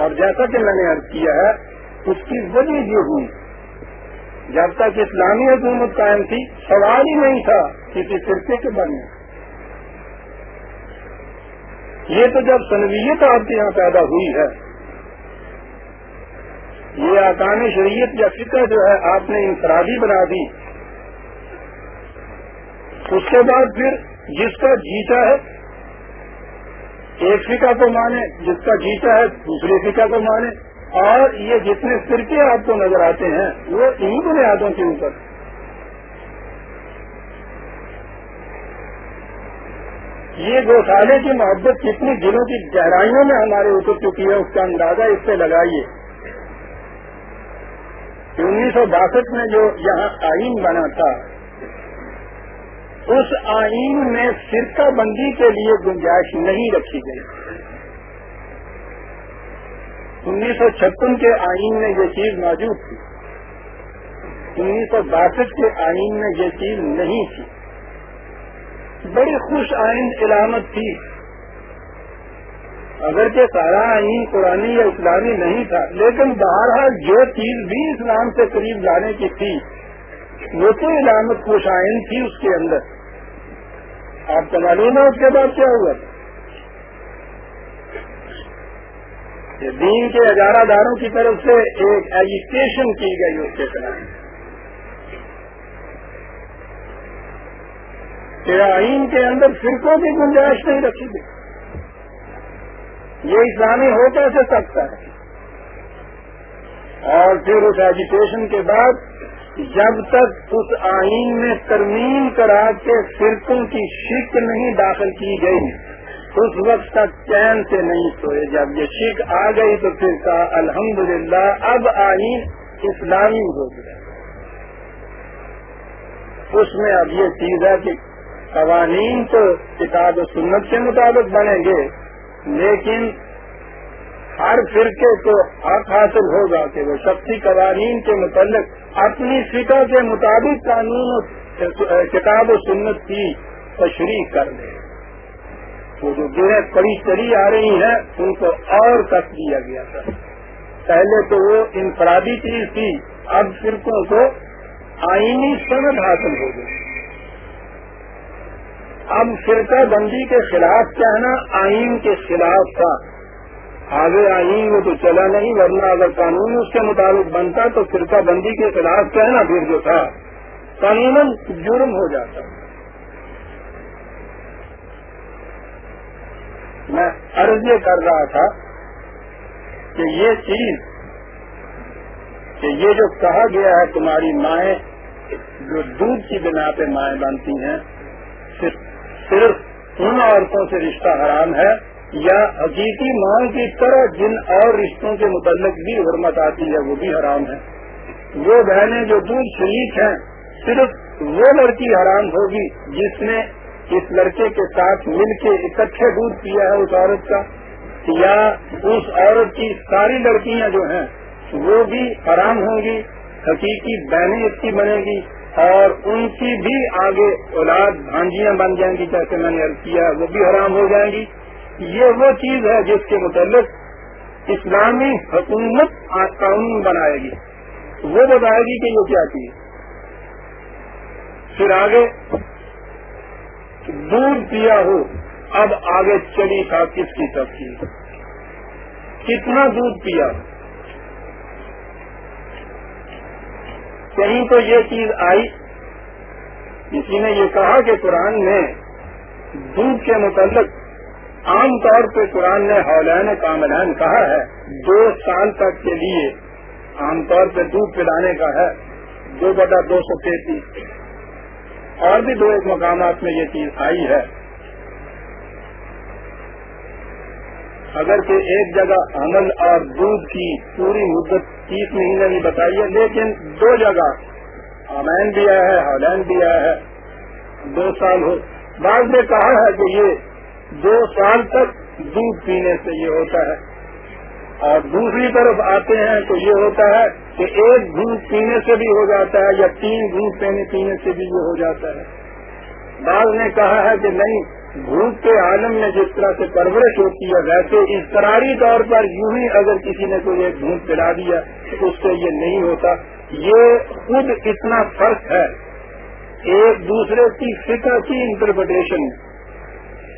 اور جیسا کہ میں نے ارد کیا ہے، اس کی وجہ یہ ہوئی۔ جب تک اسلامی حکومت قائم تھی، سوال ہی نہیں تھا کسی فرقے کے بننے یہ تو جب سنویت آپ کے یہاں پیدا ہوئی ہے یہ آکان شریعت یا فکر جو ہے آپ نے انفرادی بنا دی. اس کے بعد پھر جس کا جیتا ہے، ایک فکا کو مانے، جس کا جیتا ہے، دوسرے فکا کو مانے، اور یہ جتنے فرقے آپ کو نظر آتے ہیں، وہ انہیں بنیادوں کے اوپر. یہ گوشالے کی محبت کتنی دلوں کی گہرائیوں میں ہمارے اتر چکی ہے، اس کا اندازہ اس سے لگائیے. انیس سو باسٹھ میں جو یہاں آئین بنا تھا، اس آئین میں فرقہ بندی کے لیے گنجائش نہیں رکھی گئی۔ انیس سو چھپن کے آئین میں یہ چیز موجود تھی۔ انیس سو باسٹھ کے آئین میں یہ چیز نہیں تھی۔ بڑی خوش آئین علامت تھی۔ اگرچہ سارا آئین قرآنی یا اسلامی نہیں تھا، لیکن بہرحال جو چیز بھی اسلام سے قریب لانے کی تھی۔ وہ تو علامت خوش آئین تھی اس کے اندر۔ آپ کو معلوم ہے اس کے بعد کیا ہوا؟ تھا دین کے ہزارہ داروں کی طرف سے ایک ایجوکیشن کی گئی اس کے خلاف۔ آئین کے اندر فرقوں کی گنجائش نہیں رکھی گئی۔ یہ اسلامی ہو کیسے سکتا ہے۔ اور پھر اس ایجوکیشن کے بعد جب تک اس آئین میں ترمیم کرا کے فرقوں کی شک نہیں داخل کی گئی، اس وقت تک چین سے نہیں سوئے۔ جب یہ شک آ گئی تو پھر کہا، الحمدللہ، اب آئین اسلامی ہو گیا۔ اس میں اب یہ چیز ہے کہ قوانین تو کتاب و سنت کے مطابق بنیں گے لیکن ہر فرقے کو حق حاصل ہوگا کہ وہ شخصی قوانین کے متعلق اپنی فکر کے مطابق قانون کتاب و سنت کی تشریح کر لے وہ جو گرہ کڑی چڑی آ رہی ہیں، ان کو اور کس دیا گیا تھا۔ پہلے تو وہ انفرادی چیز تھی، اب فرقوں کو آئینی سند حاصل ہو گئی۔ اب فرقہ بندی کے خلاف کہنا آئین کے خلاف تھا۔ آگے آئین وہ تو چلا نہیں، ورنہ اگر قانون اس کے مطابق بنتا تو فرقہ بندی کے خلاف کہنا پھر جو تھا۔ قانون جرم ہو جاتا۔ میں عرض یہ کر رہا تھا کہ یہ چیز، کہ یہ جو کہا گیا ہے تمہاری مائیں، جو دودھ کی بنا پہ مائیں بنتی ہیں، صرف صرف ان عورتوں سے رشتہ حرام ہے یا حقیقی ماں کی طرح جن اور رشتوں کے متعلق بھی حرمت آتی ہے، وہ بھی حرام ہے۔ وہ بہنیں جو دودھ شریک ہیں، صرف وہ لڑکی حرام ہوگی جس نے اس لڑکے کے ساتھ مل کے اکٹھے دودھ پیا ہے اس عورت کا، یا اس عورت کی ساری لڑکیاں جو ہیں، وہ بھی حرام ہوں گی، حقیقی بہنیں اس کی بنے گی۔ اور ان کی بھی آگے اولاد بھانجیاں بن جائیں گی، جیسے میں نے عرض کیا، وہ بھی حرام ہو جائیں گی۔ یہ وہ چیز ہے جس کے متعلق اسلامی حکومت قانون بنائے گی۔ وہ بتائے گی کہ یہ کیا چیز پھر آگے، دودھ پیا ہو، اب آگے چلی تھا کس کی تفصیل۔ کتنا دودھ پیا ہو؟ کہیں تو یہ چیز آئی۔ کسی نے یہ کہا کہ قرآن نے دودھ کے متعلق عام طور پہ قرآن نے حولین کاملین کہا ہے۔ دو سال تک کے لیے عام طور پہ دودھ پلانے کا ہے۔ دو بٹا دو سو تینتیس۔ اور بھی دو ایک مقامات میں یہ چیز آئی ہے۔ اگر کہ ایک جگہ عمل اور دودھ کی پوری مدت تیس مہینے بھی بتائی ہے، لیکن دو جگہ امین بھی آیا ہے ہالینڈ بھی آیا ہے، دو سال ہو۔ بعض نے کہا ہے کہ یہ دو سال تک دودھ پینے سے یہ ہوتا ہے۔ اور دوسری طرف آتے ہیں تو یہ ہوتا ہے کہ ایک دودھ پینے سے بھی ہو جاتا ہے یا تین دودھ پینے پینے سے بھی یہ ہو جاتا ہے۔ بعض نے کہا ہے کہ نہیں بھوک کے عالم میں جس طرح سے پرورش ہوتی ہے ویسے اضطراری طور پر یوں ہی اگر کسی نے کوئی ایک دھوپ پلا دیا تو اس سے یہ نہیں ہوتا۔ یہ خود اتنا فرق ہے۔ ایک دوسرے کی فکر کی انٹرپریٹیشن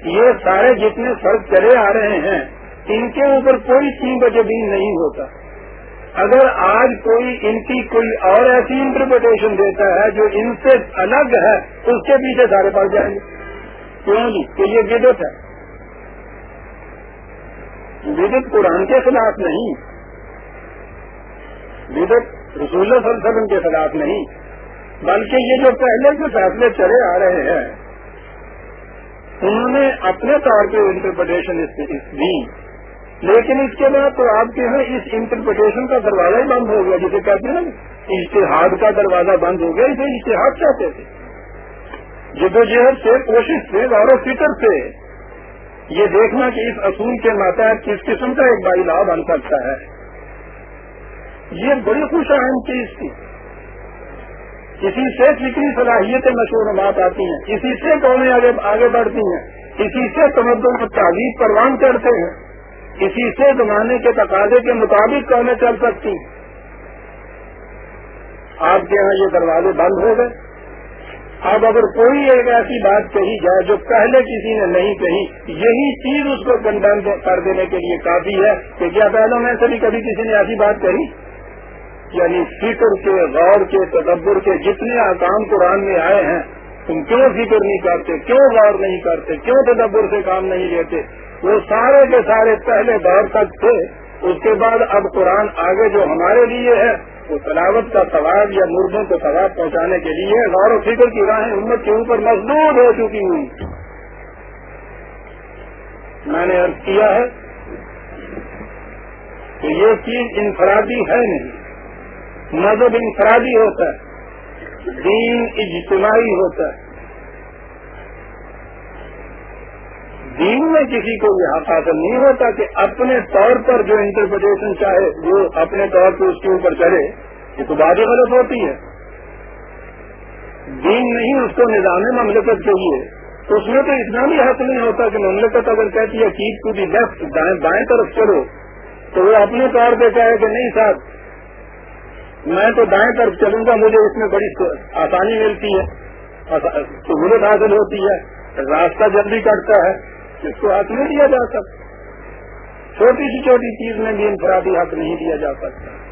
یہ سارے جتنے فرق چلے آ رہے ہیں، ان کے اوپر کوئی تین بجے دن نہیں ہوتا۔ اگر آج کوئی ان کی کوئی اور ایسی انٹرپریٹیشن دیتا ہے جو ان سے الگ ہے، اس کے پیچھے سارے پڑ جائیں گے۔ کیوں جی کہ یہ بدت ہے۔ بدت قرآن کے خلاف نہیں۔ بدت رسول اللہ صلی اللہ علیہ وسلم کے خلاف نہیں۔ بلکہ یہ جو پہلے کے فیصلے چلے آ رہے ہیں، انہوں نے اپنے طور پہ انٹرپریٹیشن دی۔ لیکن اس کے بعد تو آپ کے یہاں اس انٹرپریٹیشن کا دروازہ ہی بند ہو گیا، جسے کہتے ہیں نا اشتہاد کا دروازہ بند ہو گیا، اسے اشتہاد چاہتے تھے۔ جدوجہد سے، کوشش سے، غور و فکر سے۔ یہ دیکھنا کہ اس اصول کے ماتحت کس قسم کا ایک بائی لا بن سکتا ہے۔ یہ بڑی خوش اہم چیز تھی اسی سے فکری صلاحیتیں مشہور بات آتی ہیں۔ اسی سے قومیں آگے آگے بڑھتی ہیں۔ اسی سے تمدن کو تعلیم پروان کرتے ہیں۔ اسی سے زمانے کے تقاضے کے مطابق قومیں چل سکتی ہیں۔ آپ کے یہاں یہ دروازے بند ہو گئے۔ اب اگر کوئی ایک ایسی بات کہی جائے جو پہلے کسی نے نہیں کہی، یہی چیز اس کو کنڈم کر دینے کے لیے کافی ہے کہ کیا پہلے میں سے بھی کبھی کسی نے ایسی بات کہی؟ یعنی فکر کے، غور کے، تدبر کے جتنے آکام قرآن میں آئے ہیں، تم کیوں فکر نہیں کرتے؟ کیوں غور نہیں کرتے؟ کیوں تدبر سے کام نہیں لیتے؟ وہ سارے کے سارے پہلے دور تک تھے، اس کے بعد اب قرآن آگے جو ہمارے لیے ہے وہ تلاوت کا ثواب یا مردوں کو ثواب پہنچانے کے لیے غور و فکر کی راہیں امت کے اوپر مضبوط ہو چکی ہوں میں نے ارد کیا ہے کہ یہ چیز انفرادی ہے نہیں۔ مذہب انفرادی ہوتا ہے۔ دین اجتماعی ہوتا ہے۔ دین میں کسی کو یہ حق حاصل نہیں ہوتا کہ اپنے طور پر جو انٹرپریٹیشن چاہے جو اپنے طور پر اس کے اوپر چلے یہ تو بات غلط ہوتی ہے دین نہیں، اس کو نظام مملکت چاہیے۔ تو اس میں تو اتنا بھی حق نہیں ہوتا کہ مملکت اگر کہتی ہے کیپ ٹو دی لیفٹ دائیں طرف چلو، تو وہ اپنے طور پہ کہے کہ نہیں صاحب، میں تو دائیں طرف چلوں گا، مجھے اس میں بڑی آسانی ملتی ہے سہولت حاصل ہوتی ہے، راستہ جلدی کٹتا ہے۔ اس کو حق نہیں دیا جا سکتا۔ چھوٹی سی چھوٹی چیز میں بھی انفرادی حق نہیں دیا جا سکتا۔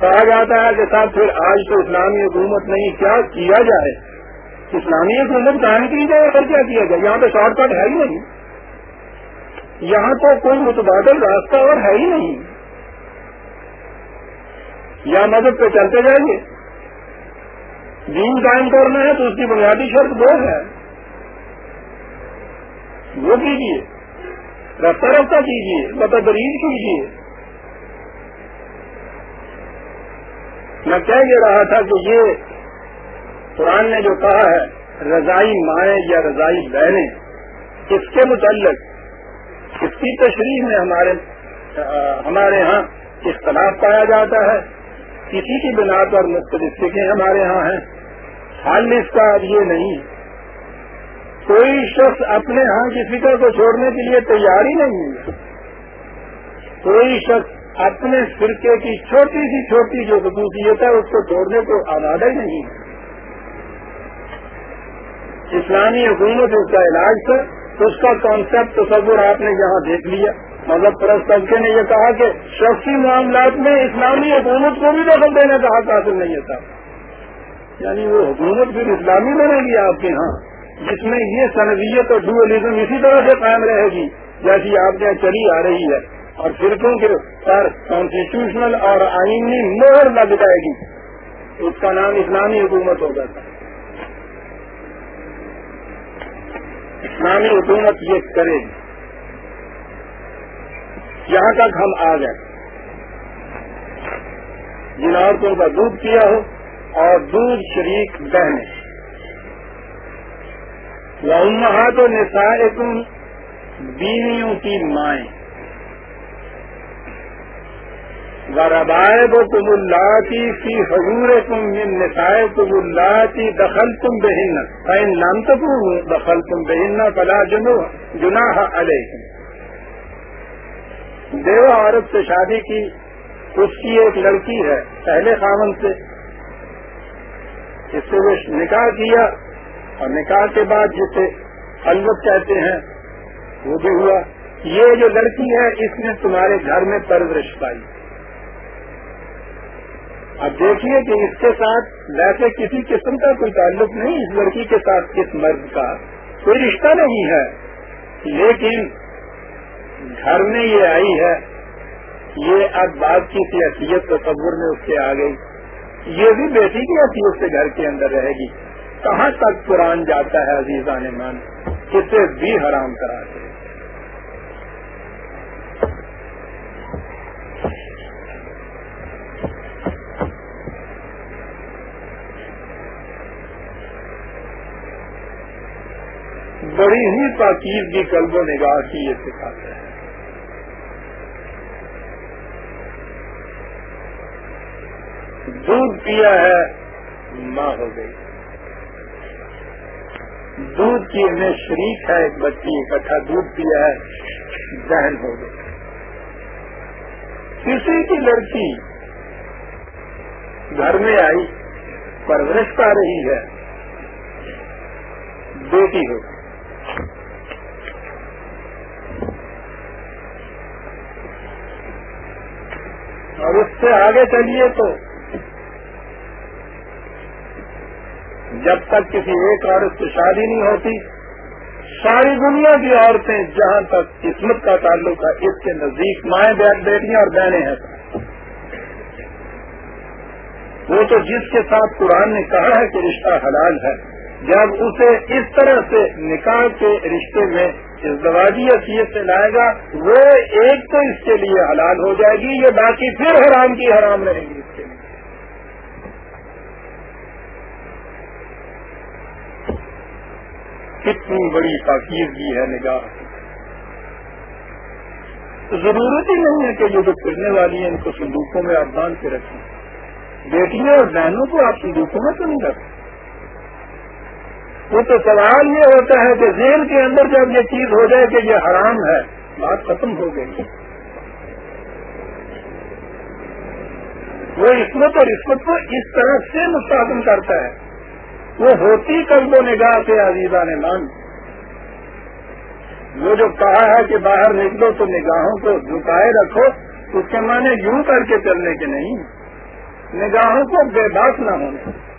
کہا جاتا ہے کہ صاحب، پھر آج تو اسلامی حکومت نہیں، کیا کیا جائے؟ اسلامی حکومت قائم کی جائے اور کیا کیا جائے؟ یہاں پہ شارٹ کٹ ہے ہی نہیں۔ یہاں تو کوئی متبادل راستہ اور ہے ہی نہیں۔ یا مدد پہ چلتے جائیں گے دین قائم کرنا ہے تو اس کی بنیادی شرط دو ہے وہ کیجیے رفتہ رفتہ کیجیے بتدریج کیجیے میں کہہ یہ رہا تھا کہ یہ قرآن نے جو کہا ہے، رضائی مائیں یا رضائی بہنیں، اس کے متعلق، اس کی تشریح میں ہمارے ہمارے ہاں اختلاف پایا جاتا ہے۔ کسی کی بنا پر مختلف فکیں ہمارے ہاں ہیں۔ حل اس کا اب یہ نہیں۔ کوئی شخص اپنے ہاں کی فکر کو چھوڑنے کے لیے تیار ہی نہیں ہے۔ کوئی شخص اپنے فرقے کی چھوٹی سی چھوٹی جو خصوصیت ہے اس کو چھوڑنے کو آمادہ ہی نہیں ہے۔ اسلامی حکومت اس کا علاج تھا اس کا کانسیپٹ تصور آپ نے یہاں دیکھ لیا۔ مذہب پرست طبقے نے یہ کہا کہ شخصی معاملات میں اسلامی حکومت کو بھی دخل دینے کا حق حاصل نہیں تھا یعنی وہ حکومت پھر اسلامی بنے گی آپ کے ہاں جس میں یہ سنویت اور ڈولیزم اسی طرح سے قائم رہے گی، جیسی آپ نے چلی آ رہی ہے۔ اور فرقوں کے پر کانسٹیٹیوشنل اور آئینی مہر لگ جائے گی۔ اس کا نام اسلامی حکومت ہوگا۔ اسلامی حکومت یہ کرے گی۔ یہاں تک ہم آ گئے۔ جن عورتوں کا دودھ کیا ہو اور دودھ شریک بہنے۔ وہ تو نسائے تم بیویوں کی مائیں۔ ربائے تم اللہ کی فی حضور تم نسائے تم اللہ کی دخل تم بہن فین نام تو دخل تم بہن فلا جنو جناح علیہ دیوا عورت سے شادی کی، اس کی ایک لڑکی ہے پہلے خامن سے۔ اس سے وہ نکاح کیا اور نکاح کے بعد جسے البت کہتے ہیں، وہ بھی ہوا۔ یہ جو لڑکی ہے، اس نے تمہارے گھر میں پرورش پائی۔ اب دیکھیے کہ اس کے ساتھ ویسے کسی قسم کا کوئی تعلق نہیں، اس لڑکی کے ساتھ اس مرد کا۔ کوئی رشتہ نہیں ہے۔ لیکن گھر میں یہ آئی ہے، یہ اب بات کی حیثیت تصور میں اس سے آ گئی۔ یہ بھی بیٹی کی حیثیت سے گھر کے اندر رہے گی۔ کہاں تک قرآن جاتا ہے عزیزان مان اسے بھی حرام کرا دے۔ بڑی ہی پاکیزگی قلب و نگاہ کی یہ سکھاتے ہیں دودھ پیا ہے، ماں ہو گئی۔ دودھ کی میں شریک ہے ایک بچی، اکٹھا دودھ پیا ہے، بہن ہو گئی۔ کسی کی لڑکی گھر میں آئی، پرورش پا رہی ہے، بیٹی ہو اور اس سے آگے چلیے تو جب تک کسی ایک عورت سے شادی نہیں ہوتی، ساری دنیا کی عورتیں جہاں تک قسمت کا تعلق ہے، اس کے نزدیک مائیں بیٹیاں اور بہنیں ہیں۔ وہ تو جس کے ساتھ قرآن نے کہا ہے کہ رشتہ حلال ہے، جب اسے اس طرح سے نکاح کے رشتے میں ازدواجی حیثیت سے لائے گا، وہ ایک تو اس کے لیے حلال ہو جائے گی، یہ باقی پھر حرام کی حرام رہے گی اس کے لیے کتنی بڑی پاکیزگی ہے نگاہ ضرورت ہی نہیں ہے کہ جو جو پھرنے والی ہیں ان کو صندوقوں میں آپ باندھ کے رکھیں۔ بیٹیوں اور بہنوں کو آپ صندوقوں میں تو نہیں رکھتے وہ تو سوال یہ ہوتا ہے کہ ذہن کے اندر جب یہ چیز ہو جائے کہ یہ حرام ہے، بات ختم ہو گئی۔ وہ عصمت اور عصمت کو اس طرح سے مستحکم کرتا ہے۔ وہ ہوتی قلب و نگاہ سے عزیزہ نے مان وہ جو کہا ہے کہ باہر نکلو تو نگاہوں کو جھکائے رکھو، اس کے معنی یوں کر کے چلنے کے نہیں۔ نگاہوں کو بے باک نہ ہونے۔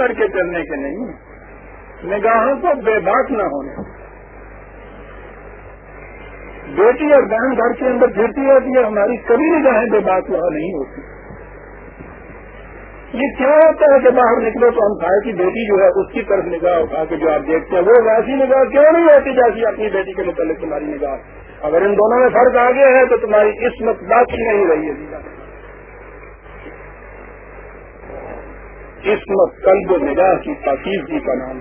کر کے چلنے کے نہیں نگاہوں کو بے بات نہ ہونے۔ بیٹی اور بہن گھر کے اندر پھرتی ہوتی ہے ہماری کبھی نگاہیں بے بات وہاں نہیں ہوتی۔ یہ کیا ہوتا ہے کہ باہر نکلو تو ہم کھائے کی بیٹی جو ہے اس کی طرف نگاہ اٹھا کے جو آپ دیکھتے ہیں، وہ ویسی نگاہ کیوں نہیں ہوتی جیسی اپنی بیٹی کے متعلق تمہاری نگاہ؟ اگر ان دونوں میں فرق آ گیا ہے تو تمہاری قسمت باقی نہیں رہی ہے۔ قسمت قلب و نگاہ کی پاکیزگی کا نام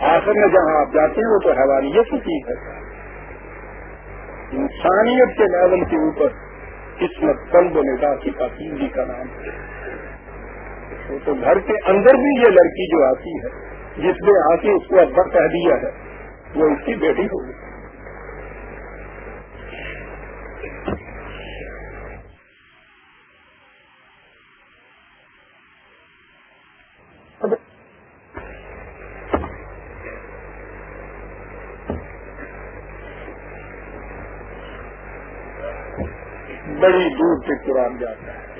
آخر میں جہاں آپ جاتے ہیں وہ تو حیوانیت کی چیز ہے۔ انسانیت کے لیول کے اوپر قسمت قلب و نگاہ کی پاکیزگی کا نام ہے۔ تو گھر کے اندر بھی یہ لڑکی جو آتی ہے، جس نے آ کے اس کو ابر کہہ دیا ہے، وہ اس کی بیٹی ہوگی بڑی دور سے قرآن جاتا ہے۔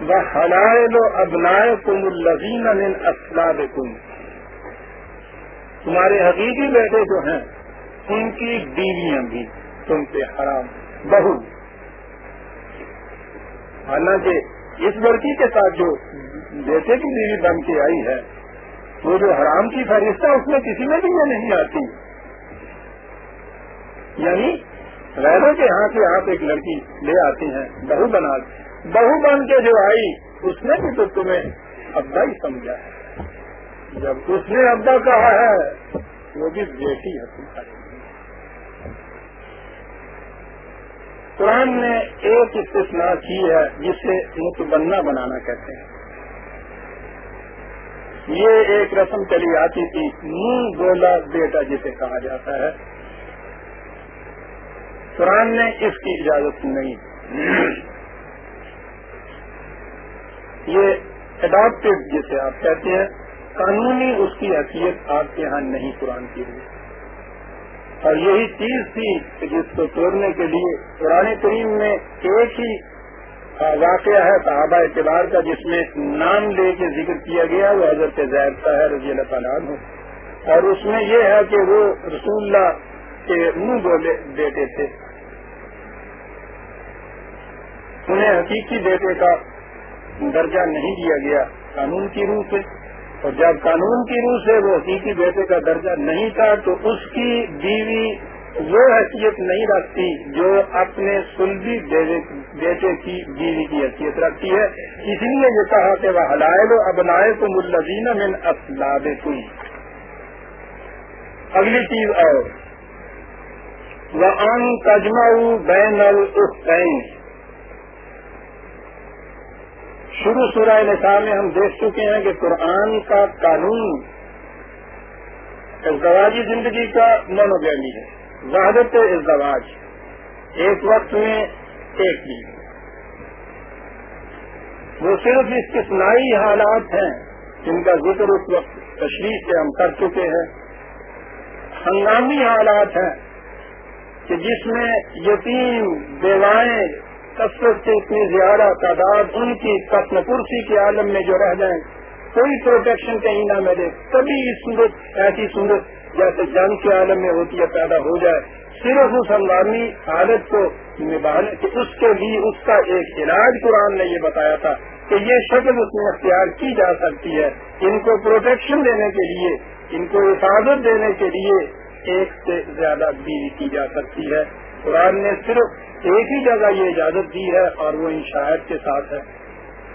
وہ ہلائے لو ابنائے کم الزین اسلاد کم تمہارے حقیقی بیٹے جو ہیں، ان کی بیویاں بھی تم سے حرام بہو۔ حالانکہ اس لڑکی کے ساتھ جو بیٹے کی بیوی بن کے آئی ہے، وہ جو حرام کی فہرست ہے اس میں کسی میں بھی یہ نہیں آتی۔ یعنی غیروں کے ہاں سے آپ ایک لڑکی لے آتی ہیں، بہو بنا بہو بن کے جو آئی، اس نے بھی تو تمہیں ابا ہی سمجھا۔ ہے جب اس نے ابا کہا ہے، وہ بھی بیٹی ہے۔ تمہاری قرآن نے ایک استثناء کی ہے، جسے متبنا بنانا کہتے ہیں۔ یہ ایک رسم چلی آتی تھی منہ گولا بیٹا جسے کہا جاتا ہے۔ قرآن نے اس کی اجازت نہیں یہ اڈاپٹیو جسے آپ کہتے ہیں، قانونی اس کی حیثیت آپ کے یہاں نہیں قرآن کی ہوئی۔ اور یہی چیز تھی کہ جس کو توڑنے کے لیے قرآن کریم میں ایک ہی واقعہ ہے صحابہ اعتبار کا، جس میں نام لے کے ذکر کیا گیا، وہ حضرت زید کا ہے رضی اللہ تعالیٰ عنہ۔ اور اس میں یہ ہے کہ وہ رسول اللہ کے منہ بولے بیٹے تھے۔ انہیں حقیقی بیٹے کا درجہ نہیں دیا گیا قانون کی روح سے۔ اور جب قانون کی روح سے وہ حقیقی بیٹے کا درجہ نہیں تھا تو اس کی بیوی وہ حیثیت نہیں رکھتی جو اپنے سلبی بیٹے کی بیوی کی حیثیت رکھتی ہے۔ اس لیے یہ کہا کہ وہ حلائل و ابنائے کو ملزین من اسلاب اگلی چیز اور۔ وہ ان تجمہ بین الحسین شروع سورہ نساء میں ہم دیکھ چکے ہیں کہ قرآن کا قانون ازدواجی زندگی کا منوگرمی ہے۔ وحدت ازدواج ایک وقت میں ایک ہی وہ صرف اس حالات ہیں جن کا ذکر اس وقت تشریح سے ہم کر چکے ہیں۔ ہنگامی حالات ہیں کہ جس میں یتیم، بیوائیں کثرت سے اتنی زیادہ تعداد ان کی قتل کرسی کے عالم میں جو رہ جائیں، کوئی پروٹیکشن کہیں نہ ملے۔ کبھی صورت ایسی صورت جیسے جنگ کے عالم میں ہوتی ہے، پیدا ہو جائے۔ صرف اس ہنگامی حالت کو نبھانے کہ اس کے لیے اس کا ایک علاج قرآن نے یہ بتایا تھا کہ یہ شکل اس میں اختیار کی جا سکتی ہے۔ ان کو پروٹیکشن دینے کے لیے، ان کو حفاظت دینے کے لیے ایک سے زیادہ بیوی کی جا سکتی ہے۔ قرآن نے صرف ایک ہی جگہ یہ اجازت دی ہے اور وہ ان کے ساتھ ہے۔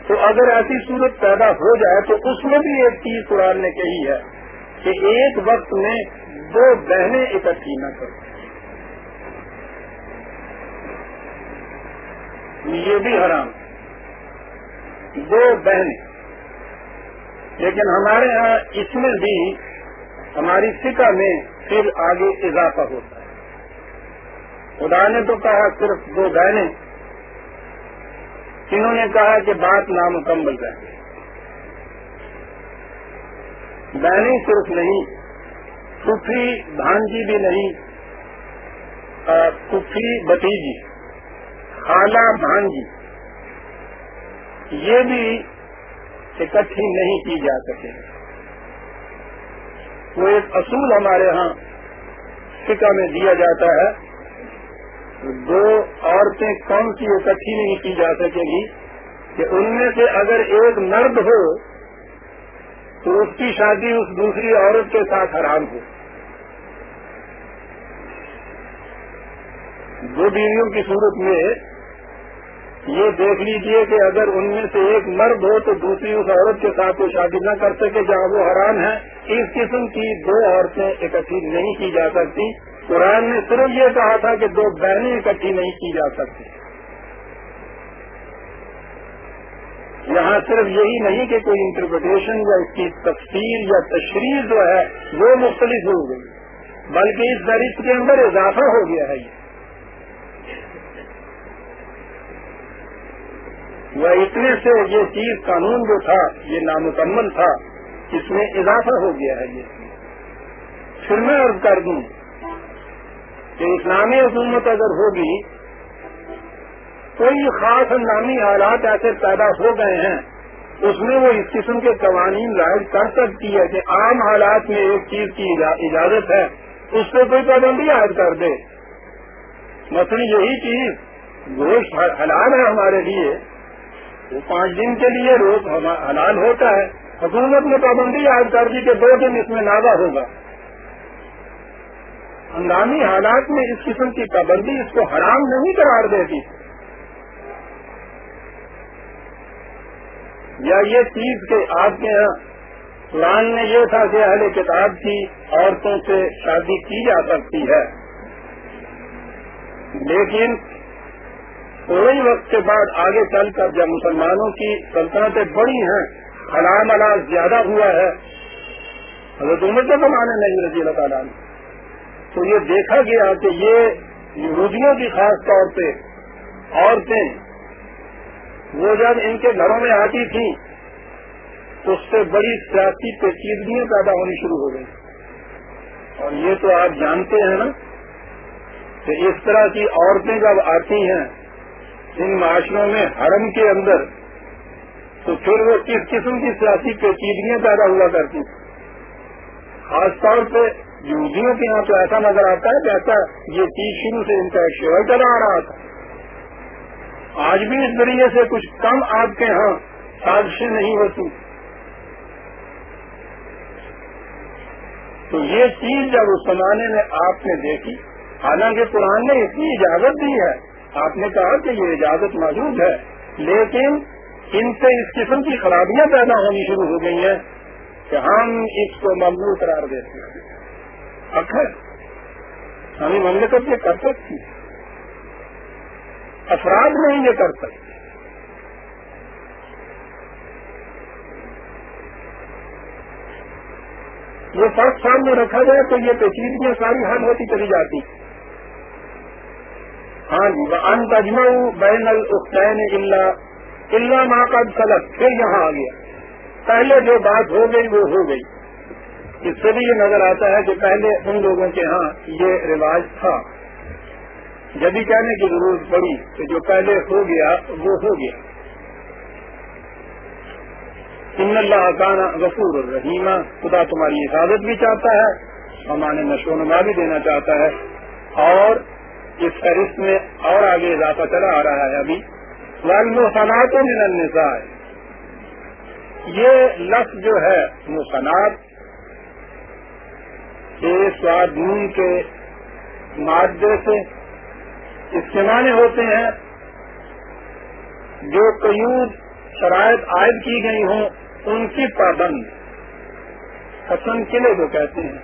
تو اگر ایسی صورت پیدا ہو جائے تو اس میں بھی ایک چیز قرآن نے کہی ہے کہ ایک وقت میں دو بہنیں اکٹھی نہ کریں یہ بھی حرام۔ دو بہنیں۔ لیکن ہمارے ہاں اس میں بھی ہماری فکا میں پھر آگے اضافہ ہوتا ہے۔ خدا نے تو کہا صرف دو بہنیں۔ انہوں نے کہا کہ بات نامکمل رہے بہنیں صرف نہیں کفری بھانجی بھی نہیں کفری بتیجی خالہ بھانجی۔ یہ بھی اکٹھی نہیں کی جا سکے۔ وہ ایک اصول ہمارے ہاں فکا میں دیا جاتا ہے۔ دو عورتیں کون سی اکٹھی نہیں کی جا سکے گی کہ ان میں سے اگر ایک مرد ہو تو اس کی شادی اس دوسری عورت کے ساتھ حرام ہو۔ دو بیویوں کی صورت میں یہ دیکھ لیجیے کہ اگر ان میں سے ایک مرد ہو تو دوسری اس عورت کے ساتھ وہ شادی نہ کر سکے جہاں وہ حرام ہے۔ اس قسم کی دو عورتیں اکٹھی نہیں کی جا سکتی۔ قرآن نے صرف یہ کہا تھا کہ دو بہنیں اکٹھی نہیں کی جا سکتی۔ یہاں صرف یہی نہیں کہ کوئی انٹرپریٹیشن یا اس کی تفصیل یا تشریح جو ہے وہ مختلف ہو گئی، بلکہ اس درست کے اندر اضافہ ہو گیا ہے۔ یہ وہ اتنے سے یہ چیز قانون جو تھا، یہ نامکمل تھا، اس میں اضافہ ہو گیا ہے۔ یہ پھر میں عرض کر دوں کہ اسلامی حکومت اگر ہوگی، کوئی خاص ہنگامی حالات ایسے پیدا ہو گئے ہیں، اس میں وہ اس قسم کے قوانین رائج کر سکتی ہے کہ عام حالات میں ایک چیز کی اجازت ہے، اس پہ کوئی پابندی عائد کر دے۔ مثلا یہی چیز گوشت حلال ہے ہمارے لیے، وہ پانچ دن کے لیے روز حلال ہوتا ہے، حکومت نے پابندی عائد کر دی کہ دو دن اس میں نازا ہوگا۔ ہنگامی حالات میں اس قسم کی پابندی اس کو حرام نہیں قرار دیتی۔ یا یہ چیز کہ آپ کے یہاں قرآن نے یہ تھا کہ اہل کتاب کی عورتوں سے شادی کی جا سکتی ہے۔ لیکن تھوڑے وقت کے بعد آگے چل کر جب مسلمانوں کی سلطنتیں بڑی ہیں حلام ملال زیادہ ہوا ہے، حضرت عمر کے زمانے نہیں رضی اللہ تعالیٰ نے تو یہ دیکھا گیا کہ یہ یہودیوں کی خاص طور پہ عورتیں، وہ جب ان کے گھروں میں آتی تھیں، تو اس سے بڑی سیاسی پیچیدگیاں پیدا ہونی شروع ہو گئی اور یہ تو آپ جانتے ہیں نا کہ اس طرح کی عورتیں جب آتی ہیں ان معاشروں میں حرم کے اندر، تو پھر وہ کس قسم کی سیاسی پیچیدگیاں پیدا ہوا کرتی خاص طور پہ یہودیوں کے یہاں تو ایسا نظر آتا ہے جیسا یہ چیز شروع سے ان کا ایک شیور چلا آ رہا تھا۔ آج بھی اس ذریعے سے کچھ کم آپ کے یہاں سازشیں نہیں ہوتی۔ تو یہ چیز جب اس زمانے میں آپ نے دیکھی، حالانکہ قرآن نے اس کی اجازت دی ہے۔ آپ نے کہا کہ یہ اجازت موجود ہے، لیکن ان سے اس قسم کی خرابیاں پیدا ہونی شروع ہو گئی ہیں کہ ہم اس کو ممنوع قرار دیتے ہیں۔ اکثر ہمیں مملکت یہ کر سکتی۔ افراد نہیں یہ کر سکتے۔ یہ فرق سامنے رکھا جائے تو یہ پیچیدگیاں ساری حل ہوتی چلی جاتی۔ ہاں جی ان تجمع بین الختین اللہ اللہ ماں کا سلط پھر یہاں آ گیا پہلے جو بات ہو گئی وہ ہو گئی۔ اس سے بھی یہ نظر آتا ہے کہ پہلے ان لوگوں کے ہاں یہ رواج تھا۔ جبھی کہنے کی ضرورت پڑی کہ جو پہلے ہو گیا، وہ ہو گیا۔ ان اللہ کانا غفور الرحیمہ خدا تمہاری حفاظت بھی چاہتا ہے ہمارے نشو نما بھی دینا چاہتا ہے۔ اور اس فہرست میں اور آگے اضافہ چلا آ رہا ہے ابھی۔ والمحسنات من النساء۔ یہ لفظ جو ہے محسنات کے سواد نون کے مادے سے اس کے معنی ہوتے ہیں جو قیود شرائط عائد کی گئی ہوں، ان کی پابند، حسن قلعے جو کہتے ہیں۔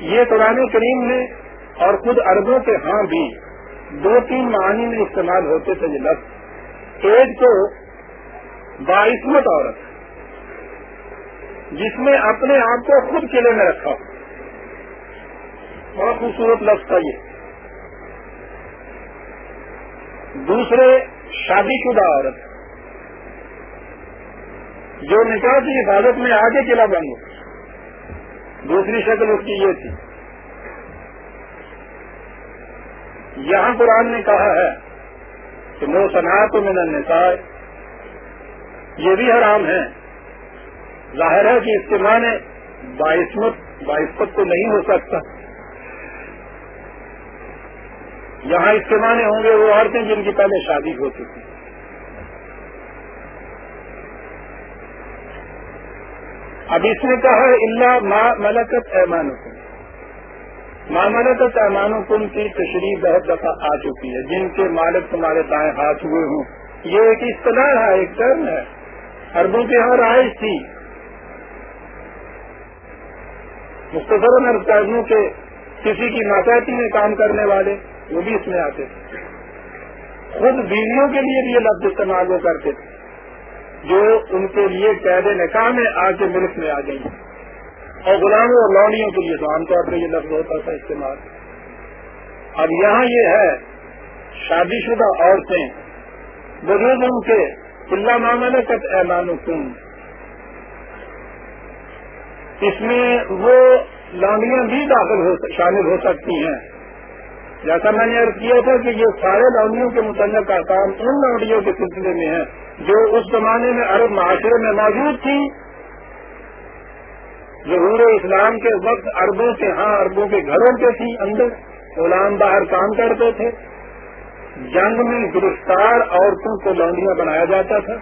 یہ قرآن کریم میں اور خود اربوں کے ہاں بھی دو تین معنی میں استعمال ہوتے تھے یہ لفظ۔ ایک تو باعثمت عورت۔ جس میں اپنے آپ کو خود قلعے میں رکھا بہت خوبصورت لفظ تھا یہ۔ دوسرے، شادی شدہ عورت۔ جو نکاح کی حفاظت میں آگے قلعہ بن گئی۔ دوسری شکل اس کی یہ تھی۔ یہاں قرآن نے کہا ہے کہ مو صنعت میں النساء۔ یہ بھی حرام ہے ظاہر ہے کہ اس کے معنی باعثمت باعثمت تو نہیں ہو سکتا۔ یہاں اس کے معنی ہوں گے وہ عورتیں جن کی پہلے شادی ہو چکی۔ اب اس نے کہا اللہ ماں ملکت ایمان حکم ماں ملکت ایمان حکم کی تشریح بہت دفعہ آ چکی ہے۔ جن کے مالک تمہارے دائیں ہاتھ ہوئے ہوں۔ یہ ایک اصطلاح ہے، ایک ٹرم ہے۔ اربوں کے یہاں رائج تھی۔ مختصر اربوں کے کسی کی ماتحتی میں کام کرنے والے وہ بھی اس میں آتے تھے۔ خود بیویوں کے لیے بھی یہ لفظ استعمال وہ کرتے تھے۔ جو ان کے لیے قید نکاح میں آ کے ملک میں آ گئی اور غلاموں اور لونیوں کے لیے تو عام طور پر یہ لفظ ہوتا تھا استعمال۔ اب یہاں یہ ہے، شادی شدہ عورتیں بزرگ ان کے، اللہ معاملہ کت اعلان حکم اس میں وہ لانڈیاں بھی داخل ہو شامل ہو سکتی ہیں۔ جیسا میں نے عرض کیا تھا کہ یہ سارے لانڈیوں کے متعلق کام ان لانڈیوں کے سلسلے میں ہیں جو اس زمانے میں عرب معاشرے میں موجود تھی ظہور اسلام کے وقت اربوں کے ہاں اربوں کے گھروں کے تھی اندر، غلام باہر کام کرتے تھے۔ جنگ میں گرفتار عورتوں کو لانڈیاں بنایا جاتا تھا۔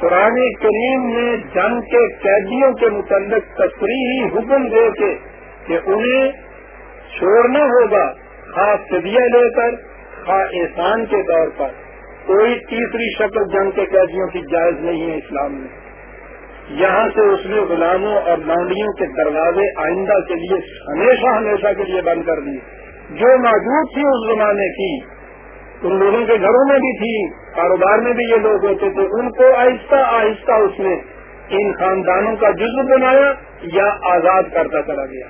قرآن کریم نے جنگ کے قیدیوں کے متعلق تصریحی حکم دے کے کہ انہیں چھوڑنا ہوگا، خاص فدیہ لے کر، خواہ احسان کے طور پر۔ کوئی تیسری شکل جنگ کے قیدیوں کی جائز نہیں ہے اسلام میں۔ یہاں سے اس نے غلاموں اور لانڈیوں کے دروازے آئندہ کے لیے ہمیشہ ہمیشہ کے لیے بند کر دیے۔ جو موجود تھی اس زمانے کی ان لوگوں کے گھروں میں بھی تھی، کاروبار میں بھی یہ لوگ ہوتے تھے ان کو آہستہ آہستہ اس نے ان خاندانوں کا جزو بنایا یا آزاد کرتا چلا گیا۔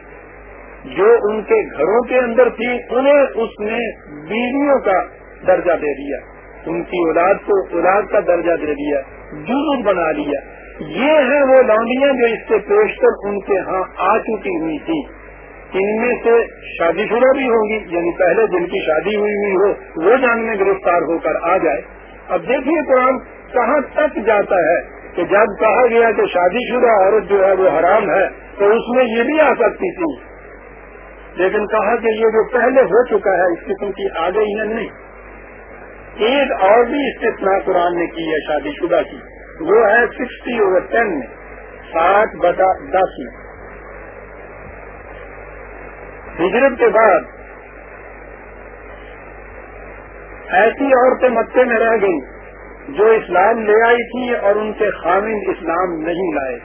جو ان کے گھروں کے اندر تھی، انہیں اس نے بیویوں کا درجہ دے دیا۔ ان کی اولاد کو اولاد کا درجہ دے دیا، جزو بنا لیا۔ یہ ہیں وہ لانڈیاں جو اس سے پیش کر ان کے ہاں آ چکی ہوئی تھی ان میں سے شادی شدہ بھی ہوگی یعنی پہلے جن کی شادی ہوئی ہوئی ہو، وہ جان میں گرفتار ہو کر آ جائے۔ اب دیکھیے قرآن کہاں تک جاتا ہے کہ جب کہا گیا کہ شادی شدہ عورت جو ہے وہ حرام ہے، تو اس میں یہ بھی آ سکتی تھی۔ لیکن کہا کہ یہ جو پہلے ہو چکا ہے، اس قسم کی آ گئی ہے نہیں۔ ایک اور بھی استثناء قرآن نے کی ہے شادی شدہ کی۔ وہ ہے سکسٹی اوور ٹین میں سات بٹا دس میں۔ ہجرت کے بعد ایسی عورتیں متے میں رہ گئی جو اسلام لے آئی تھی اور ان کے خامن اسلام نہیں لائے۔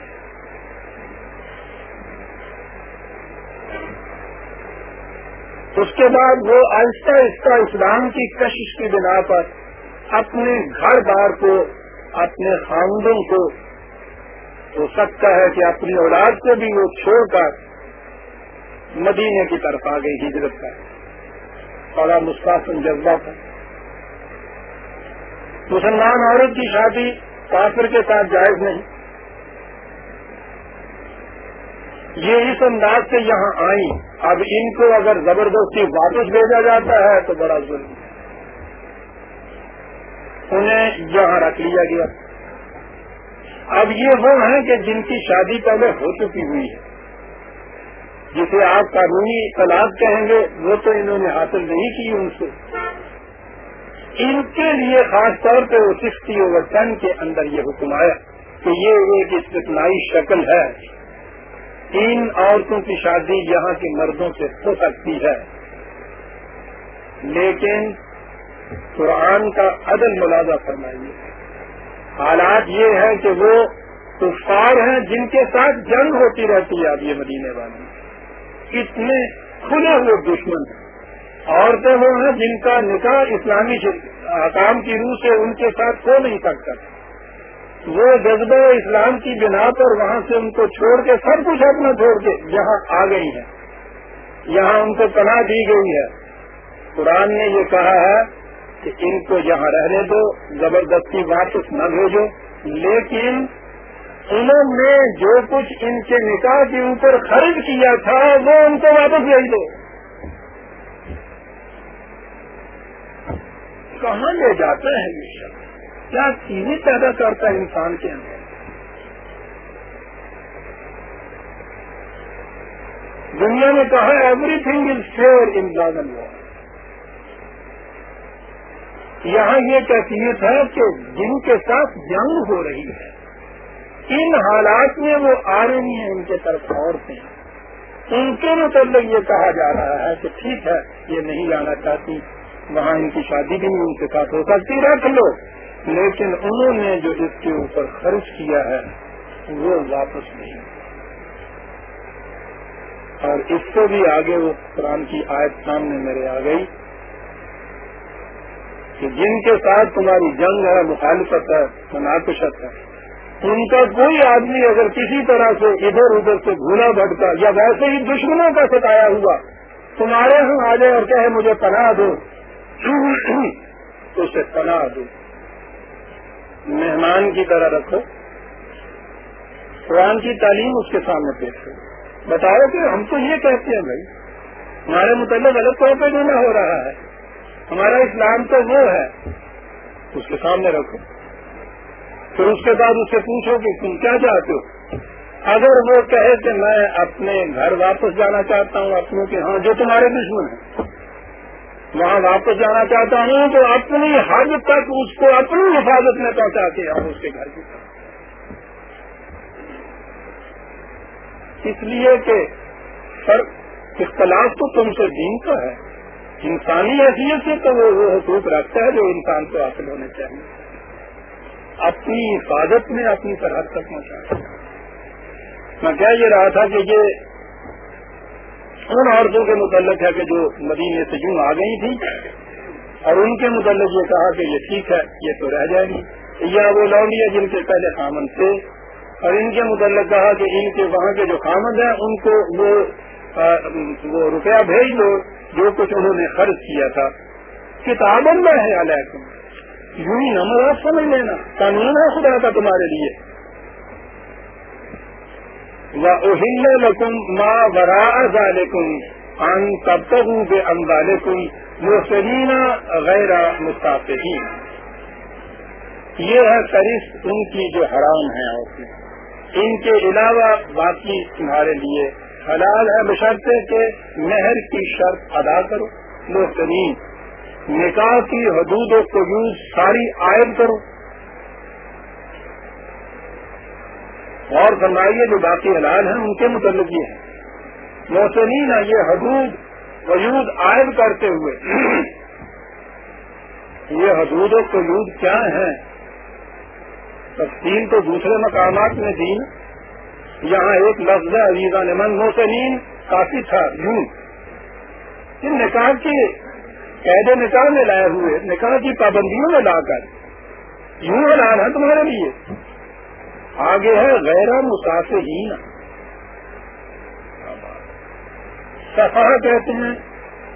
اس کے بعد وہ آہستہ آہستہ اسلام کی کشش کی بنا پر اپنے گھر بار کو، اپنے خاندوں کو ہو سکتا ہے کہ اپنی اولاد کو بھی وہ چھوڑ کر مدینے کی طرف آ گئی ہجرت کا۔ بڑا مستقل جذبہ۔ تھا مسلمان عورت کی شادی کافر کے ساتھ جائز نہیں۔ یہ اس انداز سے یہاں آئی اب ان کو اگر زبردستی واپس بھیجا جاتا ہے تو بڑا ظلم۔ ہے انہیں یہاں رکھ لیا گیا۔ اب یہ وہ ہیں کہ جن کی شادی پہلے ہو چکی ہوئی ہے۔ جسے آپ قانونی طلاق کہیں گے، وہ تو انہوں نے حاصل نہیں کی ان سے۔ ان کے لیے خاص طور پہ وہ سکسٹی اوور ٹن کے اندر یہ حکم آیا کہ یہ ایک استثنائی شکل ہے۔ تین عورتوں کی شادی یہاں کے مردوں سے ہو سکتی ہے۔ لیکن قرآن کا عدل ملازہ فرمائیے۔ حالات یہ ہے کہ وہ کفار ہیں جن کے ساتھ جنگ ہوتی رہتی ہے اب یہ مدینے والی اتنے کھلے ہوئے دشمن ہیں۔ عورتیں وہ ہیں جن کا نکاح اسلامی حکام کی روح سے ان کے ساتھ ہو نہیں سکتا وہ جذبہ اسلام کی بنا پر وہاں سے ان کو چھوڑ کے سب کچھ اپنا چھوڑ کے یہاں آ گئی ہیں۔ یہاں ان کو پناہ دی گئی ہے۔ قرآن نے یہ کہا ہے کہ ان کو یہاں رہنے دو، زبردستی واپس نہ بھیجو۔ لیکن انہوں نے جو کچھ ان کے نکاح کے اوپر خرچ کیا تھا، وہ ان کو واپس بھیج دو۔ کہاں لے جاتا ہے یہ شخص؟ کیا چیزیں پیدا کرتا ہے انسان کے اندر؟ دنیا میں کہا everything is fair in ڈاگن یہاں یہ کیفیت ہے کہ جن کے ساتھ جنگ ہو رہی ہے ان حالات میں وہ آ رہی ہیں ان کے طرف عورتیں ان کے متعلق یہ کہا جا رہا ہے کہ ٹھیک ہے، یہ نہیں جانا چاہتی، وہاں ان کی شادی بھی نہیں ان کے ساتھ ہو سکتی، رکھ لو۔ لیکن انہوں نے جو اس کے اوپر خرچ کیا ہے، وہ واپس نہیں۔ اور اس سے بھی آگے وہ قرآن کی آیت سامنے میرے آ گئی کہ جن کے ساتھ تمہاری جنگ ہے، مخالفت ہے، مناقشت ہے ان کا کوئی آدمی اگر کسی طرح سے ادھر ادھر سے بھولا بھٹکا یا ویسے ہی دشمنوں کا ستایا ہوا، تمہارے ہم آ جائے اور کہے مجھے پناہ دو۔ تو [CLEARS THROAT] اسے پناہ دو۔ مہمان کی طرح رکھو۔ قرآن کی تعلیم اس کے سامنے پیش کرو بتاؤ کہ ہم تو یہ کہتے ہیں بھائی، ہمارے متعلق غلط طور پہ دینا ہو رہا ہے، ہمارا اسلام تو وہ ہے۔ اس کے سامنے رکھو۔ پھر اس کے بعد اس سے پوچھو کہ تم کیا چاہتے ہو؟ اگر وہ کہے کہ میں اپنے گھر واپس جانا چاہتا ہوں، اپنوں کے ہاں جو تمہارے دشمن ہیں، وہاں واپس جانا چاہتا ہوں تو اپنی حد تک اس کو اپنی حفاظت میں پہنچا کے آؤ اس کے گھر کی طرف۔ اس لیے کہ فرق اختلاف تو تم سے دین کا ہے۔ انسانی حیثیت سے تو وہ حقوق رکھتا ہے جو انسان کو حاصل ہونے چاہیے۔ اپنی حفاظت میں اپنی سرحد تک پہنچا میں کہہ یہ رہا تھا کہ یہ ان عورتوں کے متعلق ہے کہ جو مدینے سے یوں آ گئی تھی اور ان کے متعلق یہ کہا کہ یہ ٹھیک ہے، یہ تو رہ جائے گی۔ یا وہ لونڈیا جن کے پہلے خامن تھے، اور ان کے متعلق کہا کہ ان کے وہاں کے جو خامد ہیں، ان کو وہ وہ روپیہ بھیج دو، جو کچھ انہوں نے خرچ کیا تھا۔ کتاب میں ہے علیکم۔ یوں ہی نمبر آپ سمجھ لینا قانون ہے خدا کا تمہارے لیے لکم ماں برا ذالکم ان تب تک بے امدالکم محسرین غیر مستقین یہ ہے قریب ان کی جو حرام ہے ان کے علاوہ باقی تمہارے لیے حلال ہے بشرطے کہ مہر کی شرط ادا کرو. محسرین نکاح کی حدود و قیود ساری عائد کرو۔ اور فرمائیے جو باقی حلال ہیں، ان کے متعلق یہ ہے موسمین یہ حدود وجود عائد کرتے ہوئے۔ یہ حدود و قیود کیا ہیں؟ تفصیل تو دوسرے مقامات میں دی۔ یہاں ایک لفظ عزیزہ نمن موسمین، کافی تھا، یوں۔ نکاح کی قید نکاح میں لائے ہوئے، نکاح کی پابندیوں میں لا کر۔ یوں حلال ہے تمہارے لیے۔ آگے ہے غیر مسافرین صفا کہتے ہیں،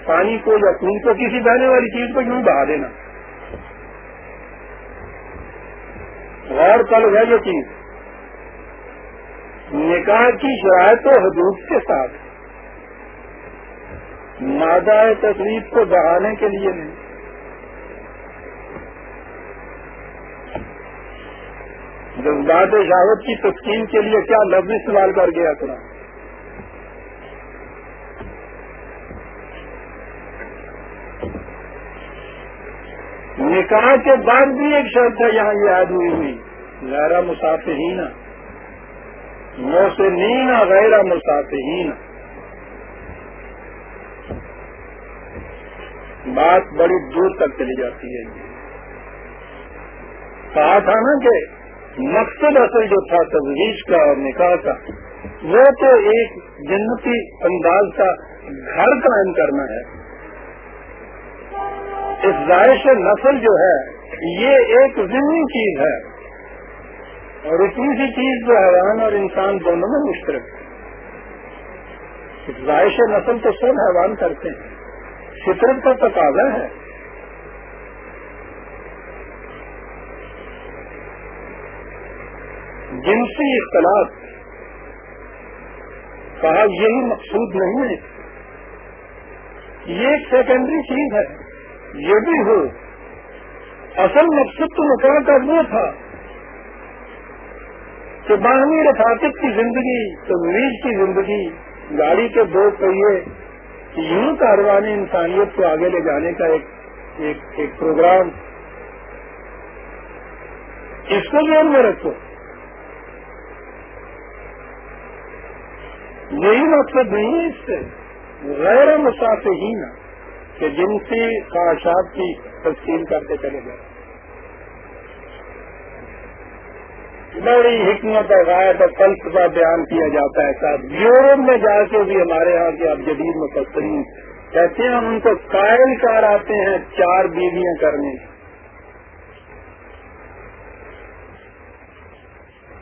پانی کو یا خون کو کسی بہنے والی چیز کو یوں بہا دینا۔ غور طلب ہے یہ چیز۔ نکاح کی شرائط و حدود کے ساتھ۔ مادہ تقریب کو بڑھانے کے لیے نہیں۔ جذبات شہوت کی تسکین کے لیے کیا لفظ استعمال کر گیا تھا؟ نکاح کے بعد بھی ایک شرط ہے، یہاں یہ یاد ہوئی ہوئی۔ غیر مسافرین موسمین غیر مسافرین بات بڑی دور تک چلی جاتی ہے جی۔ کہا تھا نا کہ مقصد اصل جو تھا تجویز کا اور نکاح کا، وہ تو ایک جنتی انداز کا گھر قائم کرنا ہے۔ اس ذائش نسل جو ہے، یہ ایک ضمنی چیز ہے۔ اور اتنی سی چیز جو حیوان اور انسان دونوں میں مشترک ہے۔ ذائش نسل تو سب حیوان کرتے ہیں۔ فطرت کا تقاضا ہے۔ جنسی اختلاف کہا یہی مقصود نہیں ہے۔ یہ ایک سیکنڈری چیز ہے۔ یہ بھی ہو۔ اصل مقصد تو نکاح کا وہ تھا۔ کہ باہمی رفاقت کی زندگی تجویز کی زندگی، گاڑی کے دو پہیے یوں کاروان انسانیت کو آگے لے جانے کا ایک ایک, ایک پروگرام۔ اس کو ذہن میں رکھو۔ یہی مقصد نہیں ہے اس سے۔ غیر مسافہین کہ جن سے خواہشات کی تسکیل کرتے چلے گئے بڑی حکمت اور غائب اور فلسفہ بیان کیا جاتا ہے صاحب یورپ میں جا کے بھی ہمارے یہاں کے اب جدید مفسرین کہتے ہیں ہم ان کو قائل کار آتے ہیں چار بیویاں کرنے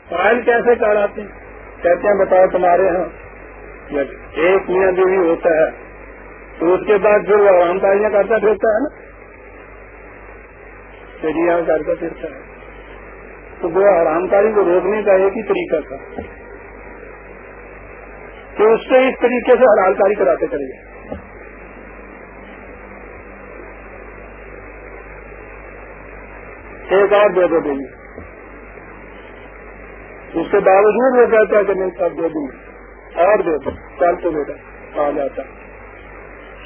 قائل کیسے کار آتے ہیں؟ کہتے ہیں بتاؤ تمہارے یہاں ایک میاں بیوی ہوتا ہے تو اس کے بعد جو عوام کاریاں کرتا پھرتا ہے نا؟ چڑیا کرتا پھرتا ہے۔ تو وہ آرام کاری کو روکنے کا ایک ہی طریقہ تھا کہ اس سے اس طریقے سے حلال کاری کراتے چلے گئے ایک اور دے دو دیں اس کے باوجود وہ کہتا ہے کہ میں سب دے دوں اور دے دو چل تو بیٹا، آ جاتا۔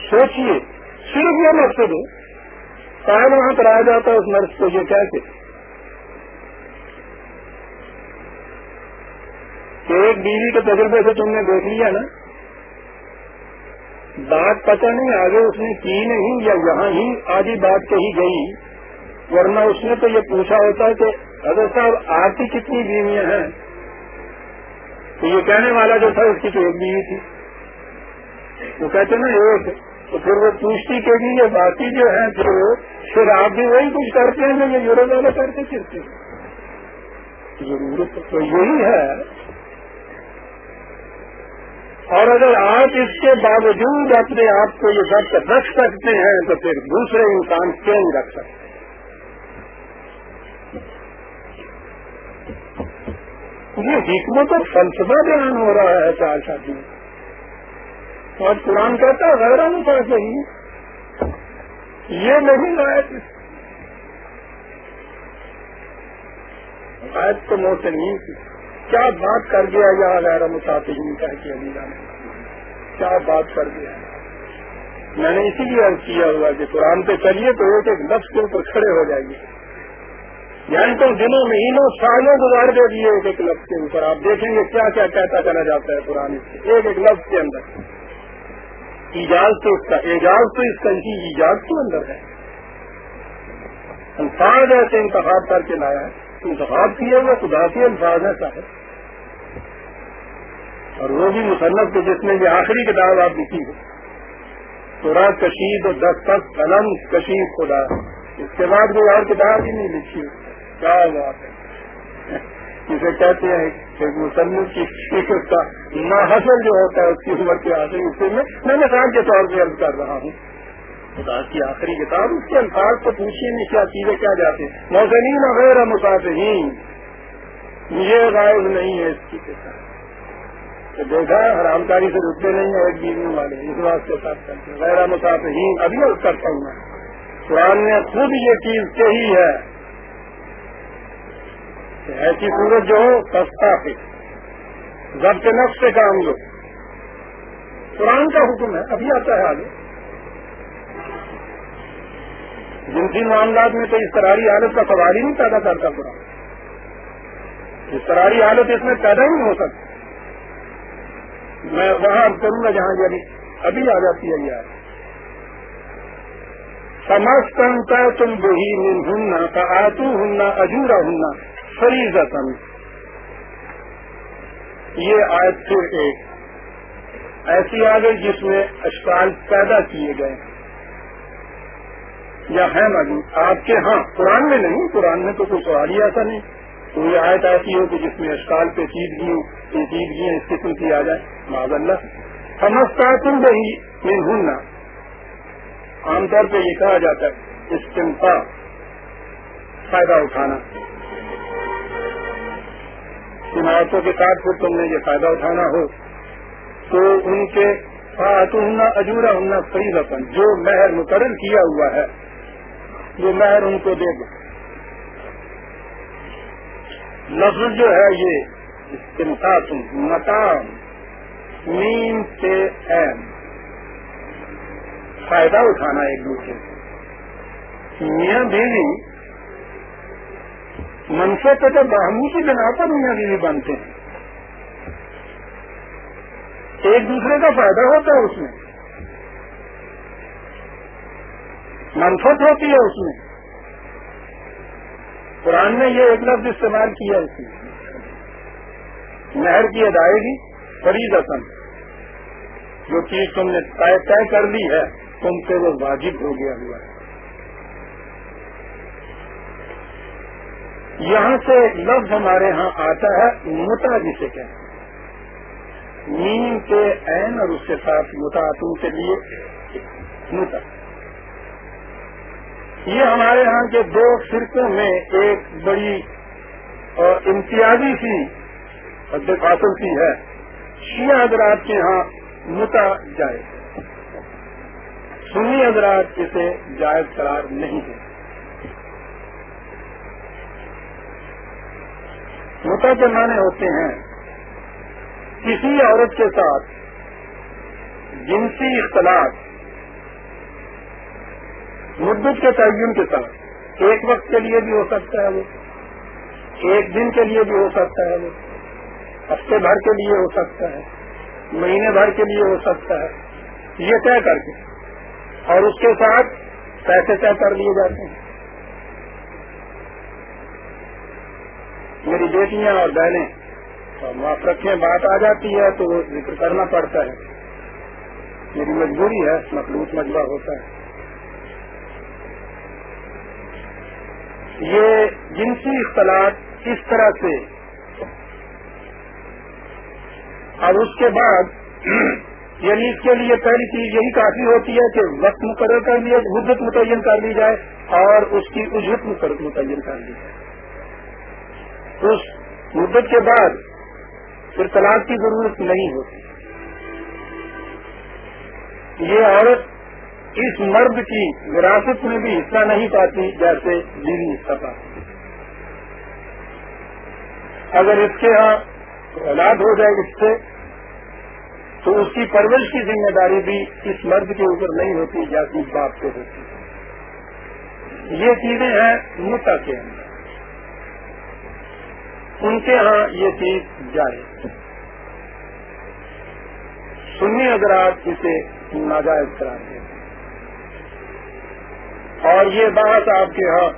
سوچیے صرف یہ مقصد ہے کام وہاں کرایا جاتا ہے، اس نرس کو یہ کہتے کہ ایک بیوی کے تجربے سے تم نے دیکھ لیا نا؟ بات پتہ نہیں، آگے اس نے کی نہیں یا یہاں ہی آدھی بات کہی گئی، ورنہ اس نے تو یہ پوچھا ہوتا ہے کہ اگر صاحب، آپ کی کتنی بیویاں ہیں؟ تو یہ کہنے والا جو تھا، اس کی تو ایک بیوی تھی۔ وہ کہتے نا، ایک، تو پھر وہ پوچھتی کہ جی یہ باقی جو ہیں جو پھر آپ بھی وہی کچھ کرتے ہیں جو یہ یورپ والے کرتے پھرتے ضرورت تو یہی ہے۔ اور اگر آپ اس کے باوجود اپنے آپ کو یہ ضبط رکھ سکتے ہیں، تو پھر دوسرے انسان کیوں رکھ سکتے؟ یہ حکمت اور فلسفہ بیان ہو رہا ہے چار شادی اور قرآن کہتا ہے غیر انوسار صحیح یہ نہیں آئے آیت تو موت نہیں۔ تھی کیا بات کر گیا یا غیر مسافرین کہہ کے ابھی جانے کیا بات کر گیا میں نے اسی لیے عرض کیا ہوا کہ قرآن پہ چلیے تو ایک ایک لفظ کے اوپر کھڑے ہو جائیے یعنی تو دنوں مہینوں سالوں گزار دے دیے ایک ایک لفظ کے اوپر۔ آپ دیکھیں گے کیا کیا کہتا چلا جاتا ہے قرآن سے۔ ایک ایک لفظ کے اندر۔ ایجاز تو اس کا اعجاز تو اس کا اسی ایجاز کے اندر ہے۔ الفاظ ایسے انتخاب کر کے لایا ہے۔ انتخاب کیے ہوئے خدا کے الفاظ ہے صاحب۔ اور وہ بھی مصنف کے جس میں یہ آخری کتاب آپ لکھی ہے۔ تھوڑا کشید اور دستخط، قلم کشید خدا۔ اس کے بعد کوئی اور کتاب ہی نہیں لکھی۔ کیا بات ہے۔ جسے کہتے ہیں کہ مصنف کی فکر کا حاصل جو ہوتا ہے اس کی عمر کے آخری حصے میں میں مثال کے طور پہ عرض کر رہا ہوں۔ خدا کی آخری کتاب، اس کے الفاظ کو پوچھیے نہیں کیا چیزیں کیا جاتے ہیں۔ موزنین غیر مسافرین یہ غائب نہیں ہے اس کی کتاب۔ تو دیکھا حرام کاری سے رکتے نہیں ہے ایک بیوی والے اس بات کے ساتھ کرتے غیر مسافرین ابھی اس کرتا ہوں میں قرآن نے خود یہ چیز کہی ہے کہ ایسی صورت جو ہو، سستا پہ ضبط نفس سے کام لو۔ قرآن کا حکم ہے، ابھی آتا ہے آگے۔ جنسی معاملات میں تو اس قراری حالت کا سوال ہی نہیں پیدا کرتا پورا اس قراری حالت اس میں پیدا ہی نہیں ہو سکتی میں وہاں کروں گا جہاں جب ابھی آ جاتی ہے یار۔ سمستن کا تم بہی من ہننا کا آتو ہننا اجورا ہننا فریض یہ آیت پھر ایک ایسی آ گئی جس میں اشکال پیدا کیے گئے۔ یا ہے موجود آپ کے ہاں قرآن میں نہیں، قرآن میں تو کوئی سوال ہی ایسا نہیں۔ کوئی آیت ایسی ہو کہ جس میں اشکال پیچیدگی پیچیدگی اس قسم کی آ جائے معذ اللہ سمجھتا تم وہی میں ہوں عام طور پہ یہ کہا جاتا ہے استمتا فائدہ اٹھانا۔ عمارتوں کے ساتھ پھر تم نے یہ فائدہ اٹھانا ہو، تو ان کے ساتھ اجورا ہننا صحیح رقم جو مہر مقرر کیا ہوا ہے، وہ مہر ان کو دے دو۔ لفظ جو ہے یہ استمتاط مکان نیم سے اہم۔ فائدہ اٹھانا ایک دوسرے سے۔ میاں بیوی منشے پہ تو باہمی کی بنا پر میاں بیوی بنتے ہیں۔ ایک دوسرے کا فائدہ ہوتا ہے اس میں۔ منفت ہوتی ہے اس میں۔ قرآن نے یہ ایک لفظ استعمال کیا اس میں۔ نہر کی ادائیگی فرید اصن جو چیز تم نے طے طے کر لی ہے، تم سے وہ واجب ہو گیا ہوا ہے۔ یہاں سے لفظ ہمارے ہاں آتا ہے، متا جسے کہتے ہیں۔ نیم کے عین اور اس کے ساتھ متاطوں کے لیے متا۔ یہ ہمارے ہاں کے دو فرقوں میں ایک بڑی اور امتیازی سی حد فاصل کی ہے۔ شیعہ حضرات کے ہاں متا جائز سنی حضرات اسے جائز قرار نہیں ہے۔ متا کے معنی ہوتے ہیں، کسی عورت کے ساتھ جنسی اختلاط، مدت کے تعین کے ساتھ، ایک وقت کے لیے بھی ہو سکتا ہے وہ، ایک دن کے لیے بھی ہو سکتا ہے وہ۔ ہفتے بھر کے لیے ہو سکتا ہے، مہینے بھر کے لیے ہو سکتا ہے۔ یہ طے کر کے۔ اور اس کے ساتھ پیسے طے کر لیے جاتے ہیں۔ میری بیٹیاں اور بہنیں معاف رکھیں بات آ جاتی ہے تو ذکر کرنا پڑتا ہے۔ میری مجبوری ہے، مخلوط مجبہ ہوتا ہے۔ یہ جنسی اختلاط اس طرح سے اور اس کے بعد [CLEARS THROAT] یعنی اس کے لیے پہلی چیز یہی کافی ہوتی ہے کہ وقت مقرر کر لیا مدت متعین کر لی جائے اور اس کی اجرت متعین کر لی جائے۔ اس مدت کے بعد پھر طلاق کی ضرورت نہیں ہوتی۔ یہ عورت اس مرد کی وراثت میں بھی حصہ نہیں پاتی جیسے بیوی حصہ پاتی۔ اگر اس کے ہاں اولاد ہو جائے اس سے تو اس کی پرورش کی ذمہ داری بھی اس مرد کے اوپر نہیں ہوتی یا جیسی باپ سے ہوتی یہ چیزیں ہیں متا کے اندر۔ ان کے ہاں یہ چیز جائے سنی اگر آپ اسے ناجائز کرا دیں۔ اور یہ بات آپ کے ہاں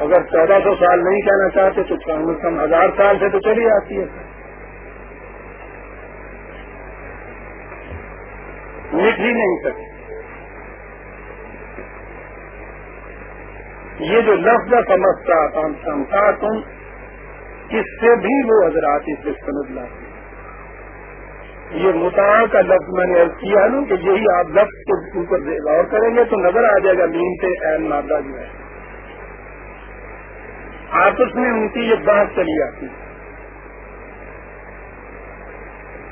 اگر چودہ سو سال نہیں کہنا چاہتے تو کم از کم ہزار سال سے تو چلی آتی ہے۔ مٹ ہی نہیں سکتی یہ جو لفظ سمجھتا سمتا تم اس سے بھی وہ حضرات اس سمجھ لاتے یہ متا کا لفظ میں نے کیا نا کہ یہی آپ لفظ کے اوپر غور کریں گے تو نظر آ جائے گا نیم سے این مادہ جو ہے۔ آپس میں ان کی یہ بات چلی آتی ہے۔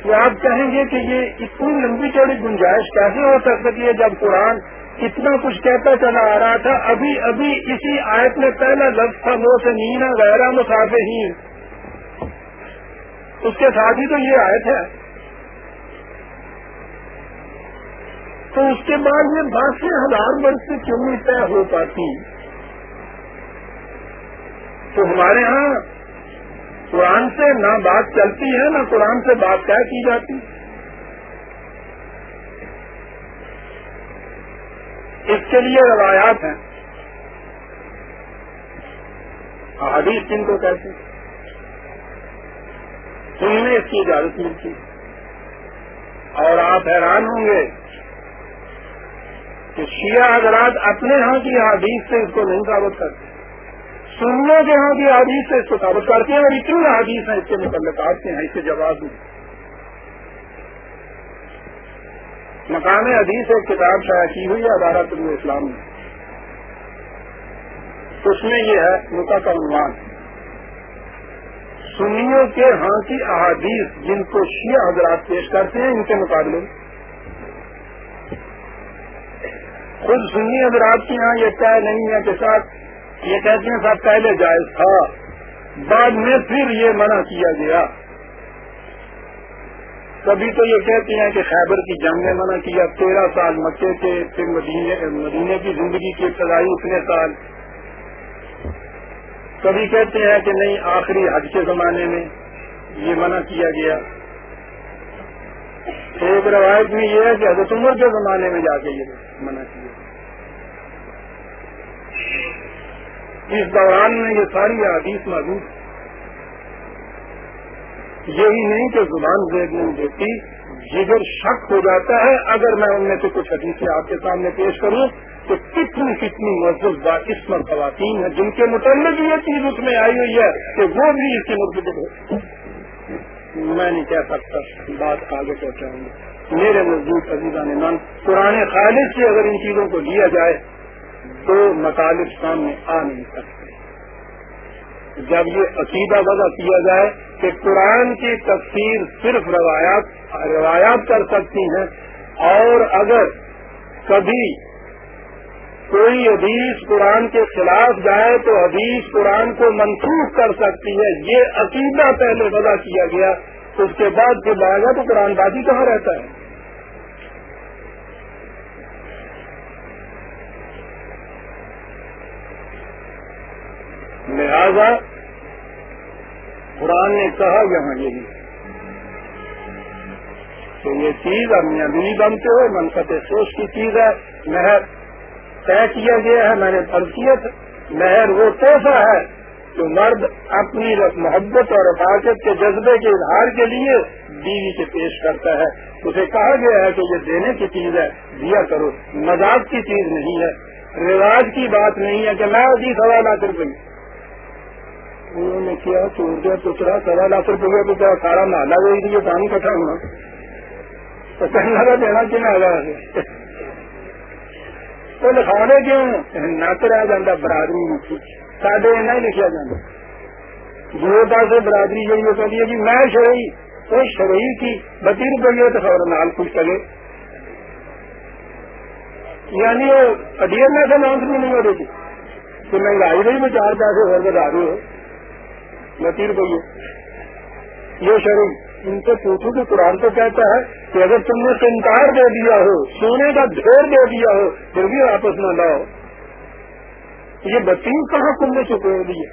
تو آپ کہیں گے کہ یہ اتنی لمبی چوڑی گنجائش کیسے ہو سکتی ہے جب قرآن اتنا کچھ کہتا چلا آ رہا تھا؟ ابھی ابھی اسی آیت میں پہلا لفظ تھا وہ سے نینا غیرہ مسافے ہی اس کے ساتھ ہی تو یہ آیت ہے۔ تو اس کے بعد یہ بات سے ہزار برس سے کیوں نہیں طے ہو پاتی۔ تو ہمارے ہاں قرآن سے نہ بات چلتی ہے، نہ قرآن سے بات طے کی جاتی۔ اس کے لیے روایات ہیں۔ حدیث جن کو کہتے سننے اس کی اجازت ملتی۔ اور آپ حیران ہوں گے کہ شیعہ حضرات اپنے ہاں کی حدیث سے اس کو نہیں ثابت کرتے۔ سننے کے ہاں کی حدیث سے اس کو ثابت کرتے ہیں اور اتنی حدیث ہیں اس کے متعلقات کے ہیں، اس کے جواب دیں۔ مقام حدیث ایک کتاب شائع کی ہوئی ہے عدالت اسلام۔ میں اس میں یہ ہے متا کا عنوان۔ سنیوں کے ہاں کی احادیث جن کو شیعہ حضرات پیش کرتے ہیں، ان کے مقابلے۔ خود سنی حضرات کی یہاں یہ طے نہیں ہے کہ ساتھ یہ کہتے ہیں صاحب پہلے جائز تھا۔ بعد میں پھر یہ منع کیا گیا۔ کبھی تو یہ کہتے ہیں کہ خیبر کی جنگ نے منع کیا۔ تیرہ سال مکے کے، پھر مدینے مدینے کی زندگی کی ابتدائی اتنے سال۔ کبھی کہتے ہیں کہ نہیں، آخری حج کے زمانے میں یہ منع کیا گیا۔ ایک روایت میں یہ ہے کہ حضرت عمر کے زمانے میں جا کے یہ منع کیا۔ اس دوران میں یہ ساری حدیث موجود یہی نہیں کہ زبان زیب نہیں دیتی، جگر شک ہو جاتا ہے۔ اگر میں ان میں سے کچھ حدیثیں آپ کے سامنے پیش کروں تو کتنی کتنی مسجد باقسمت خواتین ہیں، جن کے متعلق یہ چیز اس میں آئی ہوئی ہے کہ وہ بھی اس کی مرتب ہو۔ میں نہیں کہہ سکتا، بات آگے پہنچاؤں گی میرے مزدور عزیزہ نے من پرانے خالص سے اگر ان چیزوں کو لیا جائے تو مطالب سامنے آ نہیں سکتے۔ جب یہ عقیدہ وضع کیا جائے کہ قرآن کی تفسیر صرف روایات روایات کر سکتی ہیں، اور اگر کبھی کوئی حدیث قرآن کے خلاف جائے تو حدیث قرآن کو منسوخ کر سکتی ہے۔ یہ عقیدہ پہلے وضع کیا گیا، اس کے بعد جب آئے گا تو قرآن بازی کہاں رہتا ہے؟ لہذا قرآن نے کہا یہاں یہی تو یہ چیز اب میاں نہیں بنتے ہو منفت سوچ کی چیز ہے۔ مہر طے کیا گیا ہے، میں نے فرض کیا تھا۔ مہر وہ تحفہ ہے جو مرد اپنی محبت اور حفاظت کے جذبے کے اظہار کے لیے بیوی سے پیش کرتا ہے۔ اسے کہا گیا ہے کہ یہ دینے کی چیز ہے، دیا کرو۔ مذاق کی چیز نہیں ہے۔ رواج کی بات نہیں ہے کہ میں ابھی سوا لاکھ روپئے انہوں نے کیا چور گیا پترا سوا لاکھ روپئے تو کیا سارا مالا گئی تھی یہ کام کٹھا ہونا۔ تو کہنا کا دینا کیوں آ گیا تو لکھانے کیوں؟ نہ تو رہ جاتا، برادری ساڈے ایسا ہی لکھا جاتا۔ جو پاس برادری جی وہ کہتی ہے کہ میں شرعی تو شرعی کی بتی روپیے تو خبر نال کچھ کرے یعنی وہ اڈیئر میں سے مانگ نہیں ہو رہی تھی کہ مہنگائی نہیں بھی چار پیسے اور بتا رہی ہو۔ نتیر بھائی یہ. شریف ان سے پوچھو کہ قرآن تو کہتا ہے کہ اگر تم نے سنکار دے دیا ہو، سونے کا ڈھیر دے دیا ہو، پھر بھی واپس نہ لاؤ. یہ بتیس کہاں تم نے چکے دیے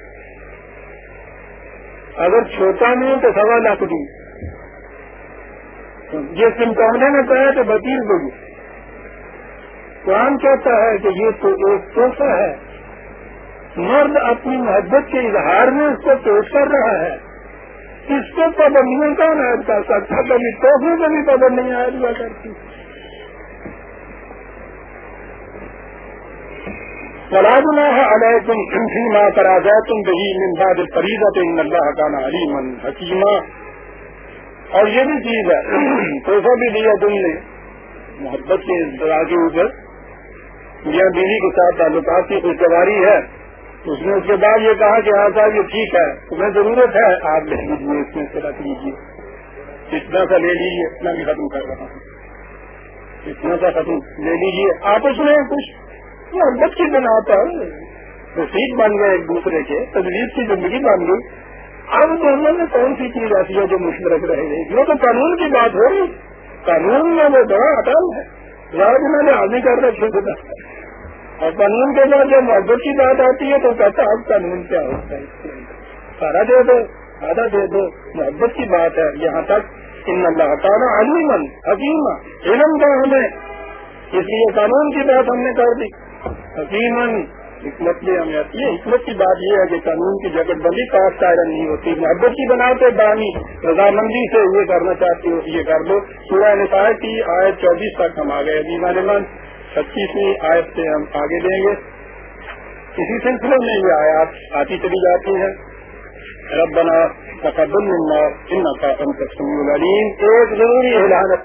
اگر چھوٹا نہیں تو سوا لاکھ دی یہ سمٹانے میں کہا کہ بتیس بھائی قرآن کہتا ہے کہ یہ تو ایک توحفہ ہے. مرد اپنی محبت کے اظہار میں اس کو پیش کر رہا ہے۔ اس کو پابندیوں کا عائد کر سکتا کبھی توحفے میں بھی پابندیاں عائد ہوا کرتی۔ سلاد علیہ تم فی ماں کرا جائے تم دہی ممباد فریضہ تو ان اللہ کا علی من حکیمہ اور یہ بھی چیز ہے۔ توحفہ بھی دیا تم نے۔ محبت کے کے اوپر۔ یا بیوی کے ساتھ تعلقات کی خوشگواری ہے۔ اس نے اس کے بعد یہ کہا کہ ہاں صاحب، یہ ٹھیک ہے، تمہیں ضرورت ہے۔ آپ لے لیجیے اس میں سے رکھ لیجیے اتنا سا لے لیجیے اتنا بھی ختم کر رہا ہوں۔ اتنا سا ختم لے لیجیے آپ اس میں کچھ محبت کی بنا پر رسید بن گئے ایک دوسرے کے، تجویز کی زندگی بن گئی۔ اب دونوں میں کون سی چیز ایسی ہے جو مشترک رہے گی وہ تو قانون کی بات ہو رہی۔ قانون میں وہ بڑا اٹل ہے۔ راج میں نے حاضر کر رکھے تھے اور قانون کے بعد جب محبت کی بات آتی ہے تو کہتا اب قانون کیا ہوتا ہے؟ سارا دے دو، آدھا دے دو محبت کی بات ہے۔ یہاں تک، ان اللہ تعالیٰ علیمن حکیم علم کا ہمیں اس لیے قانون کی بات ہم نے کر دی۔ حکیمن حکمت میں ہمیں آتی ہے۔ حکمت کی بات یہ ہے کہ قانون کی جگت بندی کاسٹ آئرن نہیں ہوتی۔ محبت کی بناتے دانی رضامندی سے یہ کرنا چاہتی ہو، یہ کر دو۔ سورہ نکال کی آئے چوبیس تک ہم آ گئے ابھی پچیسویں آیت سے ہم آگے دیں گے۔ اسی سلسلے میں یہ آیات آتی چلی جاتی ہے ربنا تقبل منا انك انت السميع العليم ایک ضروری اعلان